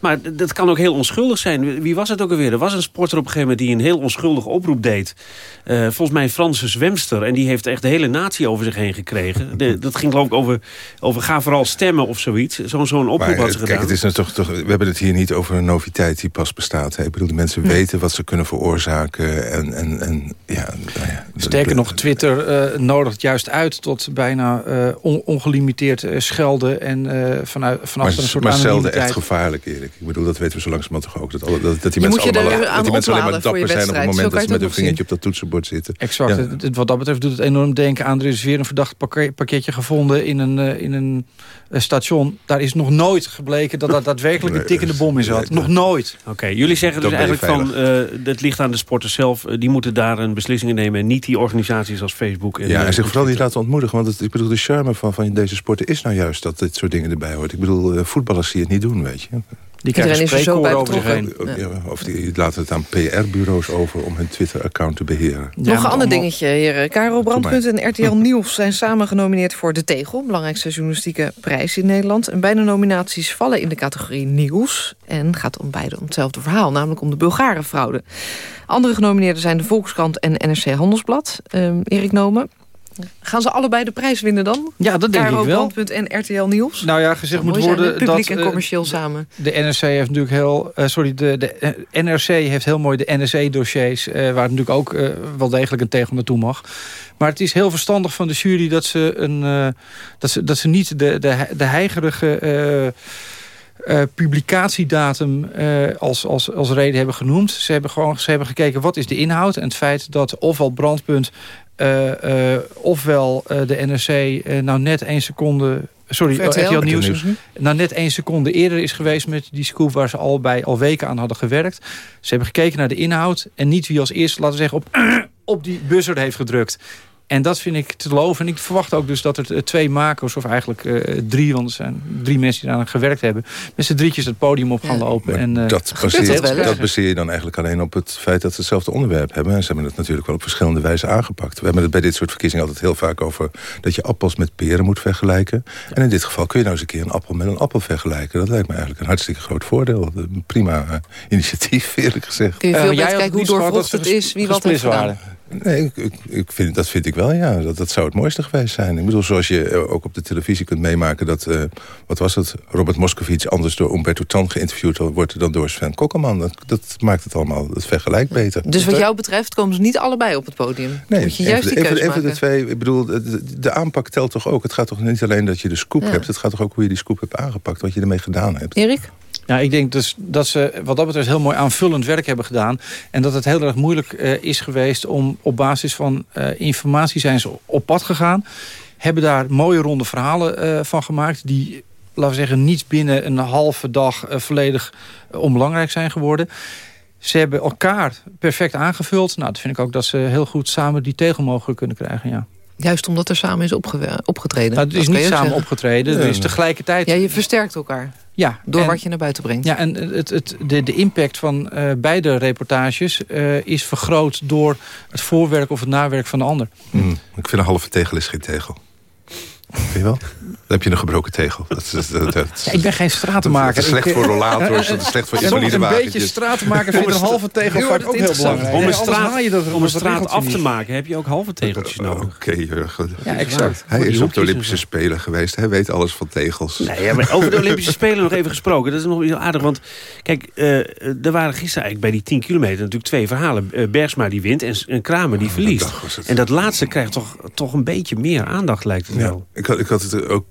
Speaker 3: Maar d- dat kan ook heel onschuldig zijn. Wie was het ook alweer? Er was een sporter op een gegeven moment die een heel onschuldige oproep deed. Eh, volgens mij een Franse zwemster. En die heeft echt de hele natie over zich heen gekregen. De, dat ging geloof ik over, over ga vooral stemmen of zoiets. Zo'n zo'n oproep
Speaker 28: Maar,
Speaker 3: had
Speaker 28: eh,
Speaker 3: ze
Speaker 28: kijk,
Speaker 3: gedaan.
Speaker 28: het is nou toch, toch, we hebben het hier niet over een noviteit die pas bestaat. Hè. Ik bedoel, de mensen weten wat ze kunnen veroorzaken. En, en, en ja, nou ja,
Speaker 21: Sterker nog, Twitter eh, nodigt juist uit tot bijna eh, on- ongelimiteerd eh, schelden... en eh, vanuit, vanaf
Speaker 28: maar,
Speaker 21: een soort
Speaker 28: maar zelden echt gevaarlijk, Erik. Ik bedoel, dat weten we zo langzamerhand toch ook. Dat, alle, dat, dat die
Speaker 21: Je
Speaker 28: mensen allemaal
Speaker 21: er
Speaker 28: dat
Speaker 21: aan
Speaker 28: die mensen alleen maar dapper zijn op het moment dat ze met hun vingertje op dat toetsenbord zitten.
Speaker 21: Exact.
Speaker 28: Ja.
Speaker 21: Het- het- wat dat betreft doet het enorm denken aan... er is weer een verdacht pakket- pakketje gevonden in een, eh, in een eh, station. Daar is nog nooit gebleken dat daar daadwerkelijk een tikkende bom in zat. Nog nooit.
Speaker 3: Oké, jullie zeggen dus eigenlijk van... eh het ligt aan de sporters zelf. die moeten daar een beslissing in nemen. En niet die organisaties als Facebook. En,
Speaker 28: Ja, en zich vooral niet laten ontmoedigen. Want het, ik bedoel, de charme van, van deze sporten is nou juist dat dit soort dingen erbij hoort. Ik bedoel, voetballers die het niet doen, weet je.
Speaker 21: Die
Speaker 2: Iedereen
Speaker 21: krijgen
Speaker 2: is er zo bij
Speaker 21: spreekkoren over zich heen.
Speaker 28: Ja, Of die laten het aan PR-bureaus over om hun Twitter-account te beheren.
Speaker 2: Nog een ander dingetje, heren. Caro Brandpunt en RTL Nieuws zijn samen genomineerd voor de Tegel. Belangrijkste journalistieke prijs in Nederland. En beide nominaties vallen in de categorie nieuws. En gaat om beide om hetzelfde verhaal, namelijk om de Bulgarenfraude. Andere genomineerden zijn de Volkskrant en NRC Handelsblad. Ehm, Erik Nomen. Gaan ze allebei de prijs winnen dan?
Speaker 21: Ja, dat denk ik wel.
Speaker 2: Brandpunt en RTL Nieuws?
Speaker 21: Nou ja, gezegd moet
Speaker 2: zijn,
Speaker 21: worden?
Speaker 2: Publiek
Speaker 21: dat...
Speaker 2: en
Speaker 21: eh,
Speaker 2: commercieel samen.
Speaker 21: De NRC heeft natuurlijk heel... eh, sorry, de, de eh, NRC heeft heel mooi de NRC-dossiers... eh, waar natuurlijk ook wel degelijk een tegel naartoe mag. Maar het is heel verstandig van de jury dat ze, een, eh, dat ze, dat ze niet de, de, de heigerige... eh, eh, publicatiedatum eh, als, als, als reden hebben genoemd. Ze hebben gewoon ze hebben gekeken wat is de inhoud. En het feit dat ofwel Brandpunt eh, eh, ofwel eh, de NRC eh, nou net één seconde... Sorry,
Speaker 2: Of RTL.
Speaker 21: RTL,
Speaker 2: RTL
Speaker 21: Nieuws.
Speaker 2: Nieuws.
Speaker 21: Nou net één seconde eerder is geweest met die scoop... waar ze allebei al weken aan hadden gewerkt. Ze hebben gekeken naar de inhoud... en niet wie als eerste, laten we zeggen, op, (clears throat) op die buzzer heeft gedrukt. En dat vind ik te loven. En ik verwacht ook dus dat er eh, twee makers, of eigenlijk eh, drie... want er zijn drie mensen die aan gewerkt hebben... met z'n drietjes het podium op gaan lopen. En, eh,
Speaker 28: Dat (laughs) baseer, dat baseer je dan eigenlijk alleen op het feit dat ze hetzelfde onderwerp hebben. En ze hebben het natuurlijk wel op verschillende wijzen aangepakt. We hebben het bij dit soort verkiezingen altijd heel vaak over... dat je appels met peren moet vergelijken. En in dit geval kun je nou eens een keer een appel met een appel vergelijken. Dat lijkt me eigenlijk een hartstikke groot voordeel. Een prima (laughs) initiatief, eerlijk gezegd.
Speaker 2: Kun je veel beter kijken hoe doorvrocht het is, wie wat heeft gedaan.
Speaker 28: Nee, ik, ik, ik vind, dat vind ik wel, ja. Dat, dat zou het mooiste geweest zijn. Ik bedoel, zoals je eh, ook op de televisie kunt meemaken... dat, eh, wat was het, Robert Moscovici anders door Umberto Tan geïnterviewd wordt... dan door Sven Kokkelman. Dat, dat maakt het allemaal het vergelijk beter.
Speaker 2: Dus wat jou betreft komen ze niet allebei op het podium.
Speaker 28: Nee,
Speaker 2: Moet je juist
Speaker 28: van
Speaker 2: die
Speaker 28: de-
Speaker 2: keuze
Speaker 28: twee, ik bedoel, de, de- de aanpak telt toch ook. Het gaat toch niet alleen dat je de scoop
Speaker 2: Ja.
Speaker 28: hebt... het gaat toch ook hoe je die scoop hebt aangepakt... wat je ermee gedaan hebt.
Speaker 2: Erik?
Speaker 21: Ja, ik denk dus dat ze wat dat betreft heel mooi aanvullend werk hebben gedaan. En dat het heel erg moeilijk eh, is geweest om op basis van eh, informatie zijn ze op pad gegaan. Hebben daar mooie ronde verhalen eh, van gemaakt. Die, laten we zeggen, niet binnen een halve dag volledig onbelangrijk zijn geworden. Ze hebben elkaar perfect aangevuld. Nou, dat vind ik ook dat ze heel goed samen die tegel mogen kunnen krijgen, ja.
Speaker 2: Juist omdat er samen is opge- opgetreden.
Speaker 21: Nou, het is niet samen
Speaker 2: zeggen.
Speaker 21: opgetreden. Er is tegelijkertijd...
Speaker 2: Ja, je versterkt elkaar.
Speaker 21: Ja,
Speaker 2: Door
Speaker 21: en-
Speaker 2: wat je naar buiten brengt.
Speaker 21: Ja, en het, het, de, de impact van eh, beide reportages eh, is vergroot door het voorwerk of het nawerk van de ander.
Speaker 28: Mm, ik vind een halve tegel is geen tegel. Weet je wel? Dan heb je een gebroken tegel. Dat is, dat, dat-
Speaker 21: Ja, ik ben geen stratenmaker.
Speaker 28: Dat is slecht voor
Speaker 21: eh,
Speaker 28: rollators, dat is slecht voor (laughs) invalide
Speaker 21: een beetje stratenmaker vindt een halve tegel vaak ook heel belangrijk.
Speaker 3: Om een straat, om een straat af te maken heb je ook halve tegeltjes nodig.
Speaker 28: Oké, Jurgen.
Speaker 21: Ja, exact.
Speaker 28: Hij is op de Olympische. Spelen geweest. Hij weet alles van tegels.
Speaker 3: Nee, ja, maar over de Olympische Spelen nog even gesproken. Dat is nog heel aardig, want kijk, eh, er waren gisteren eigenlijk bij die 10 kilometer natuurlijk twee verhalen. Eh, Bergsma die wint en, en Kramer die verliest. En dat laatste krijgt toch, toch een beetje meer aandacht, lijkt het
Speaker 28: Ja,
Speaker 3: wel.
Speaker 28: Ik had, ik had het ook...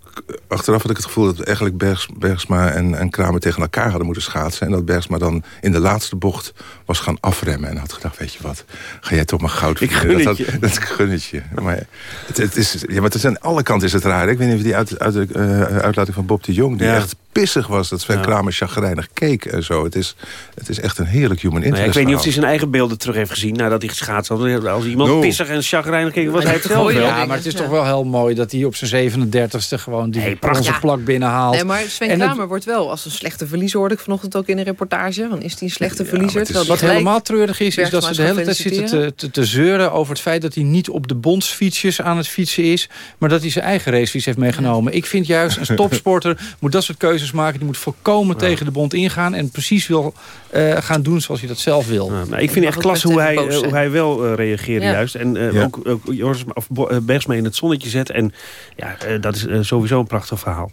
Speaker 28: Achteraf had ik het gevoel dat eigenlijk Bergs, Bergsma en, en Kramer tegen elkaar hadden moeten schaatsen. En dat Bergsma dan in de laatste bocht was gaan afremmen. En had gedacht, weet je wat, ga jij toch maar goud
Speaker 3: Ik
Speaker 28: verdienen.
Speaker 3: gun
Speaker 28: dat,
Speaker 3: het je.
Speaker 28: had- dat gun het je. Maar het, het is, ja, maar het is aan alle kanten is het raar. Ik weet niet of die uit, uit, de, eh, uitlating van Bob de Jong... die
Speaker 3: Ja.
Speaker 28: echt pissig was dat Sven
Speaker 3: Ja.
Speaker 28: Kramer chagrijnig keek en zo. Het is, het is echt een heerlijk human
Speaker 3: Nou ja,
Speaker 28: interest
Speaker 3: ik weet niet of hij zijn eigen beelden terug heeft gezien nadat hij geschaatst had. Als iemand
Speaker 28: No.
Speaker 3: pissig en chagrijnig keek, was hij het zelf wel.
Speaker 21: Ja, maar het is toch wel heel mooi dat hij op zijn 37ste gewoon die
Speaker 2: Ja.
Speaker 21: plak binnenhaalt.
Speaker 2: Nee, maar Sven
Speaker 21: En het-
Speaker 2: Kramer wordt wel als een slechte verliezer... hoorde ik vanochtend ook in een reportage. Dan is hij een slechte verliezer.
Speaker 28: is-
Speaker 21: Wat helemaal treurig is, is dat ze de hele tijd zitten te, te, te zeuren over het feit dat hij niet op de bondsfietsjes aan het fietsen is, maar dat hij zijn eigen racefiets heeft meegenomen. Ik vind juist, een topsporter (laughs) moet dat soort keuzes maken. Die moet volkomen tegen de bond ingaan en precies wil eh, gaan doen zoals hij dat zelf wil.
Speaker 3: Ja, maar ik vind echt klasse hoe hij,
Speaker 2: boos
Speaker 3: eh, hoe hij wel eh, reageerde
Speaker 2: Ja.
Speaker 3: juist. En eh,
Speaker 28: Ja.
Speaker 3: ook, ook Joris of Bergsma in het zonnetje zet. En ja, dat is eh, sowieso een prachtig verhaal.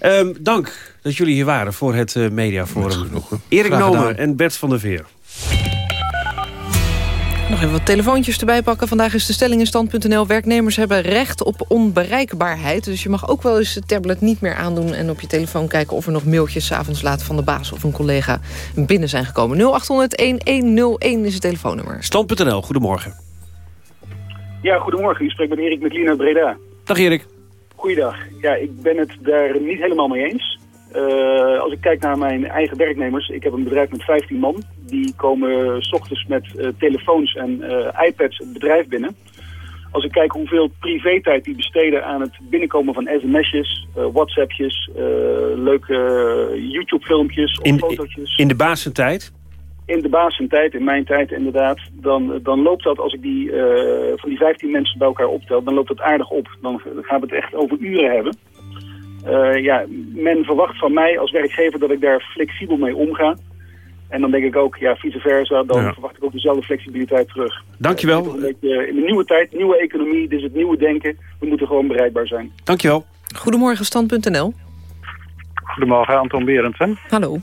Speaker 3: Ehm, dank dat jullie hier waren voor het eh, Mediaforum. Erik. Nomen en Bert van der Veer.
Speaker 2: Nog even wat telefoontjes erbij pakken. Vandaag is de stelling in stand.nl. Werknemers hebben recht op onbereikbaarheid. Dus je mag ook wel eens de tablet niet meer aandoen... en op je telefoon kijken of er nog mailtjes 's avonds laat van de baas of een collega binnen zijn gekomen. 0800-1101 is het telefoonnummer.
Speaker 3: Stand.nl, goedemorgen.
Speaker 29: Ja, goedemorgen. U spreekt met Erik met uit Breda.
Speaker 3: Dag Erik.
Speaker 29: Goeiedag. Ja, ik ben het daar niet helemaal mee eens. Eh, als ik kijk naar mijn eigen werknemers, ik heb een bedrijf met 15 man. Die komen s ochtends met eh, telefoons en eh, iPads het bedrijf binnen.
Speaker 13: Als ik kijk hoeveel privé-tijd die besteden aan het binnenkomen van sms'jes, whatsappjes, leuke YouTube-filmpjes of
Speaker 3: In,
Speaker 13: fotootjes.
Speaker 3: in de basentijd?
Speaker 13: In de baas zijn tijd, in mijn tijd inderdaad, dan, dan loopt dat, als ik die, eh, van die 15 mensen bij elkaar optel, dan loopt dat aardig op. Dan gaan we het echt over uren hebben. Eh, ja, men verwacht van mij als werkgever dat ik daar flexibel mee omga. En dan denk ik ook, ja, vice versa, dan
Speaker 3: Ja.
Speaker 13: verwacht ik ook dezelfde flexibiliteit terug.
Speaker 3: Dankjewel.
Speaker 13: Beetje in de nieuwe tijd, nieuwe economie, dit is het nieuwe denken. We moeten gewoon bereikbaar zijn.
Speaker 3: Dankjewel.
Speaker 2: Goedemorgen, stand.nl.
Speaker 24: Goedemorgen, Anton Berendsen.
Speaker 2: Hallo.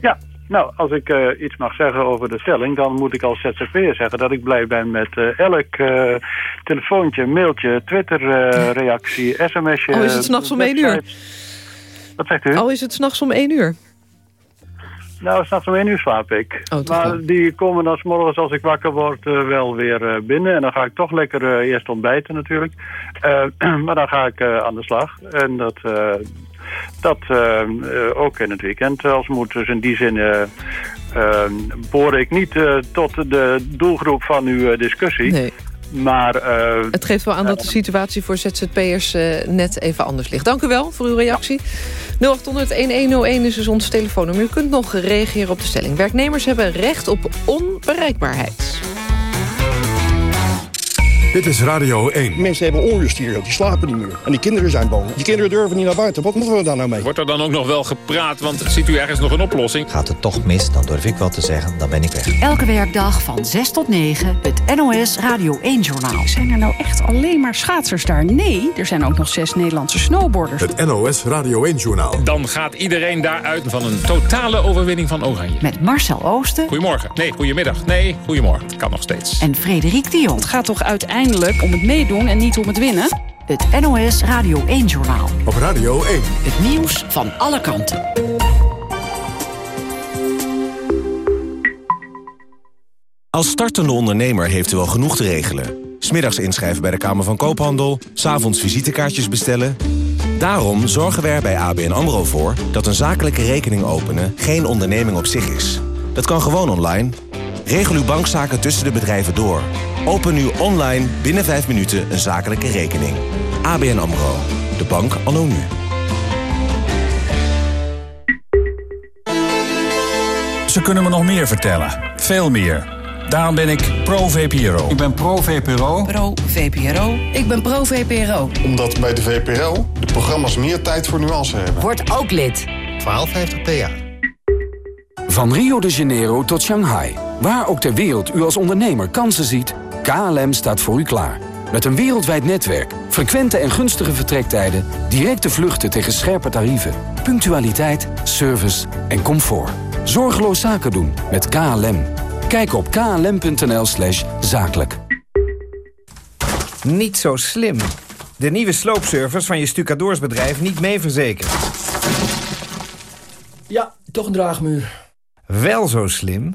Speaker 24: Ja, nou, als ik eh, iets mag zeggen over de stelling... dan moet ik als ZZP'er zeggen dat ik blij ben met eh, elk eh, telefoontje, mailtje... Twitter-reactie, (laughs) sms'je...
Speaker 2: Al is het s'nachts om één uur.
Speaker 24: Wat zegt u?
Speaker 2: Al is het s'nachts om één uur.
Speaker 24: Nou, s'nachts om één uur slaap ik.
Speaker 2: Oh,
Speaker 24: maar
Speaker 2: wel.
Speaker 24: die komen dan 's morgens als ik wakker word wel weer binnen. En dan ga ik toch lekker eerst ontbijten natuurlijk. (clears throat) Maar dan ga ik aan de slag. En dat, dat eh, eh, ook in het weekend als moet. Dus in die zin eh eh, behoor ik niet eh, tot de doelgroep van uw discussie.
Speaker 2: Nee.
Speaker 24: Maar...
Speaker 2: Het geeft wel aan dat de situatie voor ZZP'ers net even anders ligt. Dank u wel voor uw reactie. 0800-1101 is dus ons telefoonnummer. U kunt nog reageren op de stelling. Werknemers hebben recht op onbereikbaarheid.
Speaker 1: Dit is Radio 1.
Speaker 30: Mensen hebben onrust die slapen niet meer. En die kinderen zijn bang. Die kinderen durven niet naar buiten. Wat moeten we daar nou mee?
Speaker 31: Wordt er dan ook nog wel gepraat, want ziet u ergens nog een oplossing?
Speaker 32: Gaat het toch mis, dan durf ik wel te zeggen, dan ben ik weg.
Speaker 18: Elke werkdag van 6 tot 9 het NOS Radio 1-journaal.
Speaker 33: Zijn er nou echt alleen maar schaatsers daar? Nee, er zijn ook nog zes Nederlandse snowboarders.
Speaker 1: Het NOS Radio 1-journaal.
Speaker 31: Dan gaat iedereen daaruit van een totale overwinning van Oranje.
Speaker 18: Met Marcel Oosten
Speaker 31: Goedemorgen. Nee, goedemiddag. Nee, goedemorgen. Kan nog steeds.
Speaker 18: en Frederik Dion.
Speaker 33: Het gaat toch uiteindelijk om het meedoen en niet om het winnen?
Speaker 18: Het NOS Radio 1-journaal.
Speaker 1: Op Radio 1.
Speaker 18: Het nieuws van alle kanten.
Speaker 25: Als startende ondernemer heeft u al genoeg te regelen. Smiddags inschrijven bij de Kamer van Koophandel, s'avonds visitekaartjes bestellen. Daarom zorgen we er bij ABN AMRO voor dat een zakelijke rekening openen geen onderneming op zich is. Dat kan gewoon online. Regel uw bankzaken tussen de bedrijven door. Open nu online binnen 5 minuten een zakelijke rekening. ABN AMRO. De bank anno nu.
Speaker 34: Ze kunnen me nog meer vertellen. Veel meer. Daarom ben ik pro-VPRO. Ik ben pro-VPRO.
Speaker 33: Pro-VPRO. Ik ben pro-VPRO.
Speaker 35: Omdat bij de VPRO de programma's meer tijd voor nuance hebben.
Speaker 18: Word ook lid.
Speaker 35: 1250 PA.
Speaker 36: Van Rio de Janeiro tot Shanghai. Waar ook ter wereld u als ondernemer kansen ziet, KLM staat voor u klaar. Met een wereldwijd netwerk, frequente en gunstige vertrektijden... directe vluchten tegen scherpe tarieven, punctualiteit, service en comfort. Zorgeloos zaken doen met KLM. Kijk op klm.nl slash zakelijk.
Speaker 37: Niet zo slim. De nieuwe sloopservice van je stucadoorsbedrijf niet mee verzekerd.
Speaker 38: Ja, toch een draagmuur.
Speaker 37: Wel zo slim.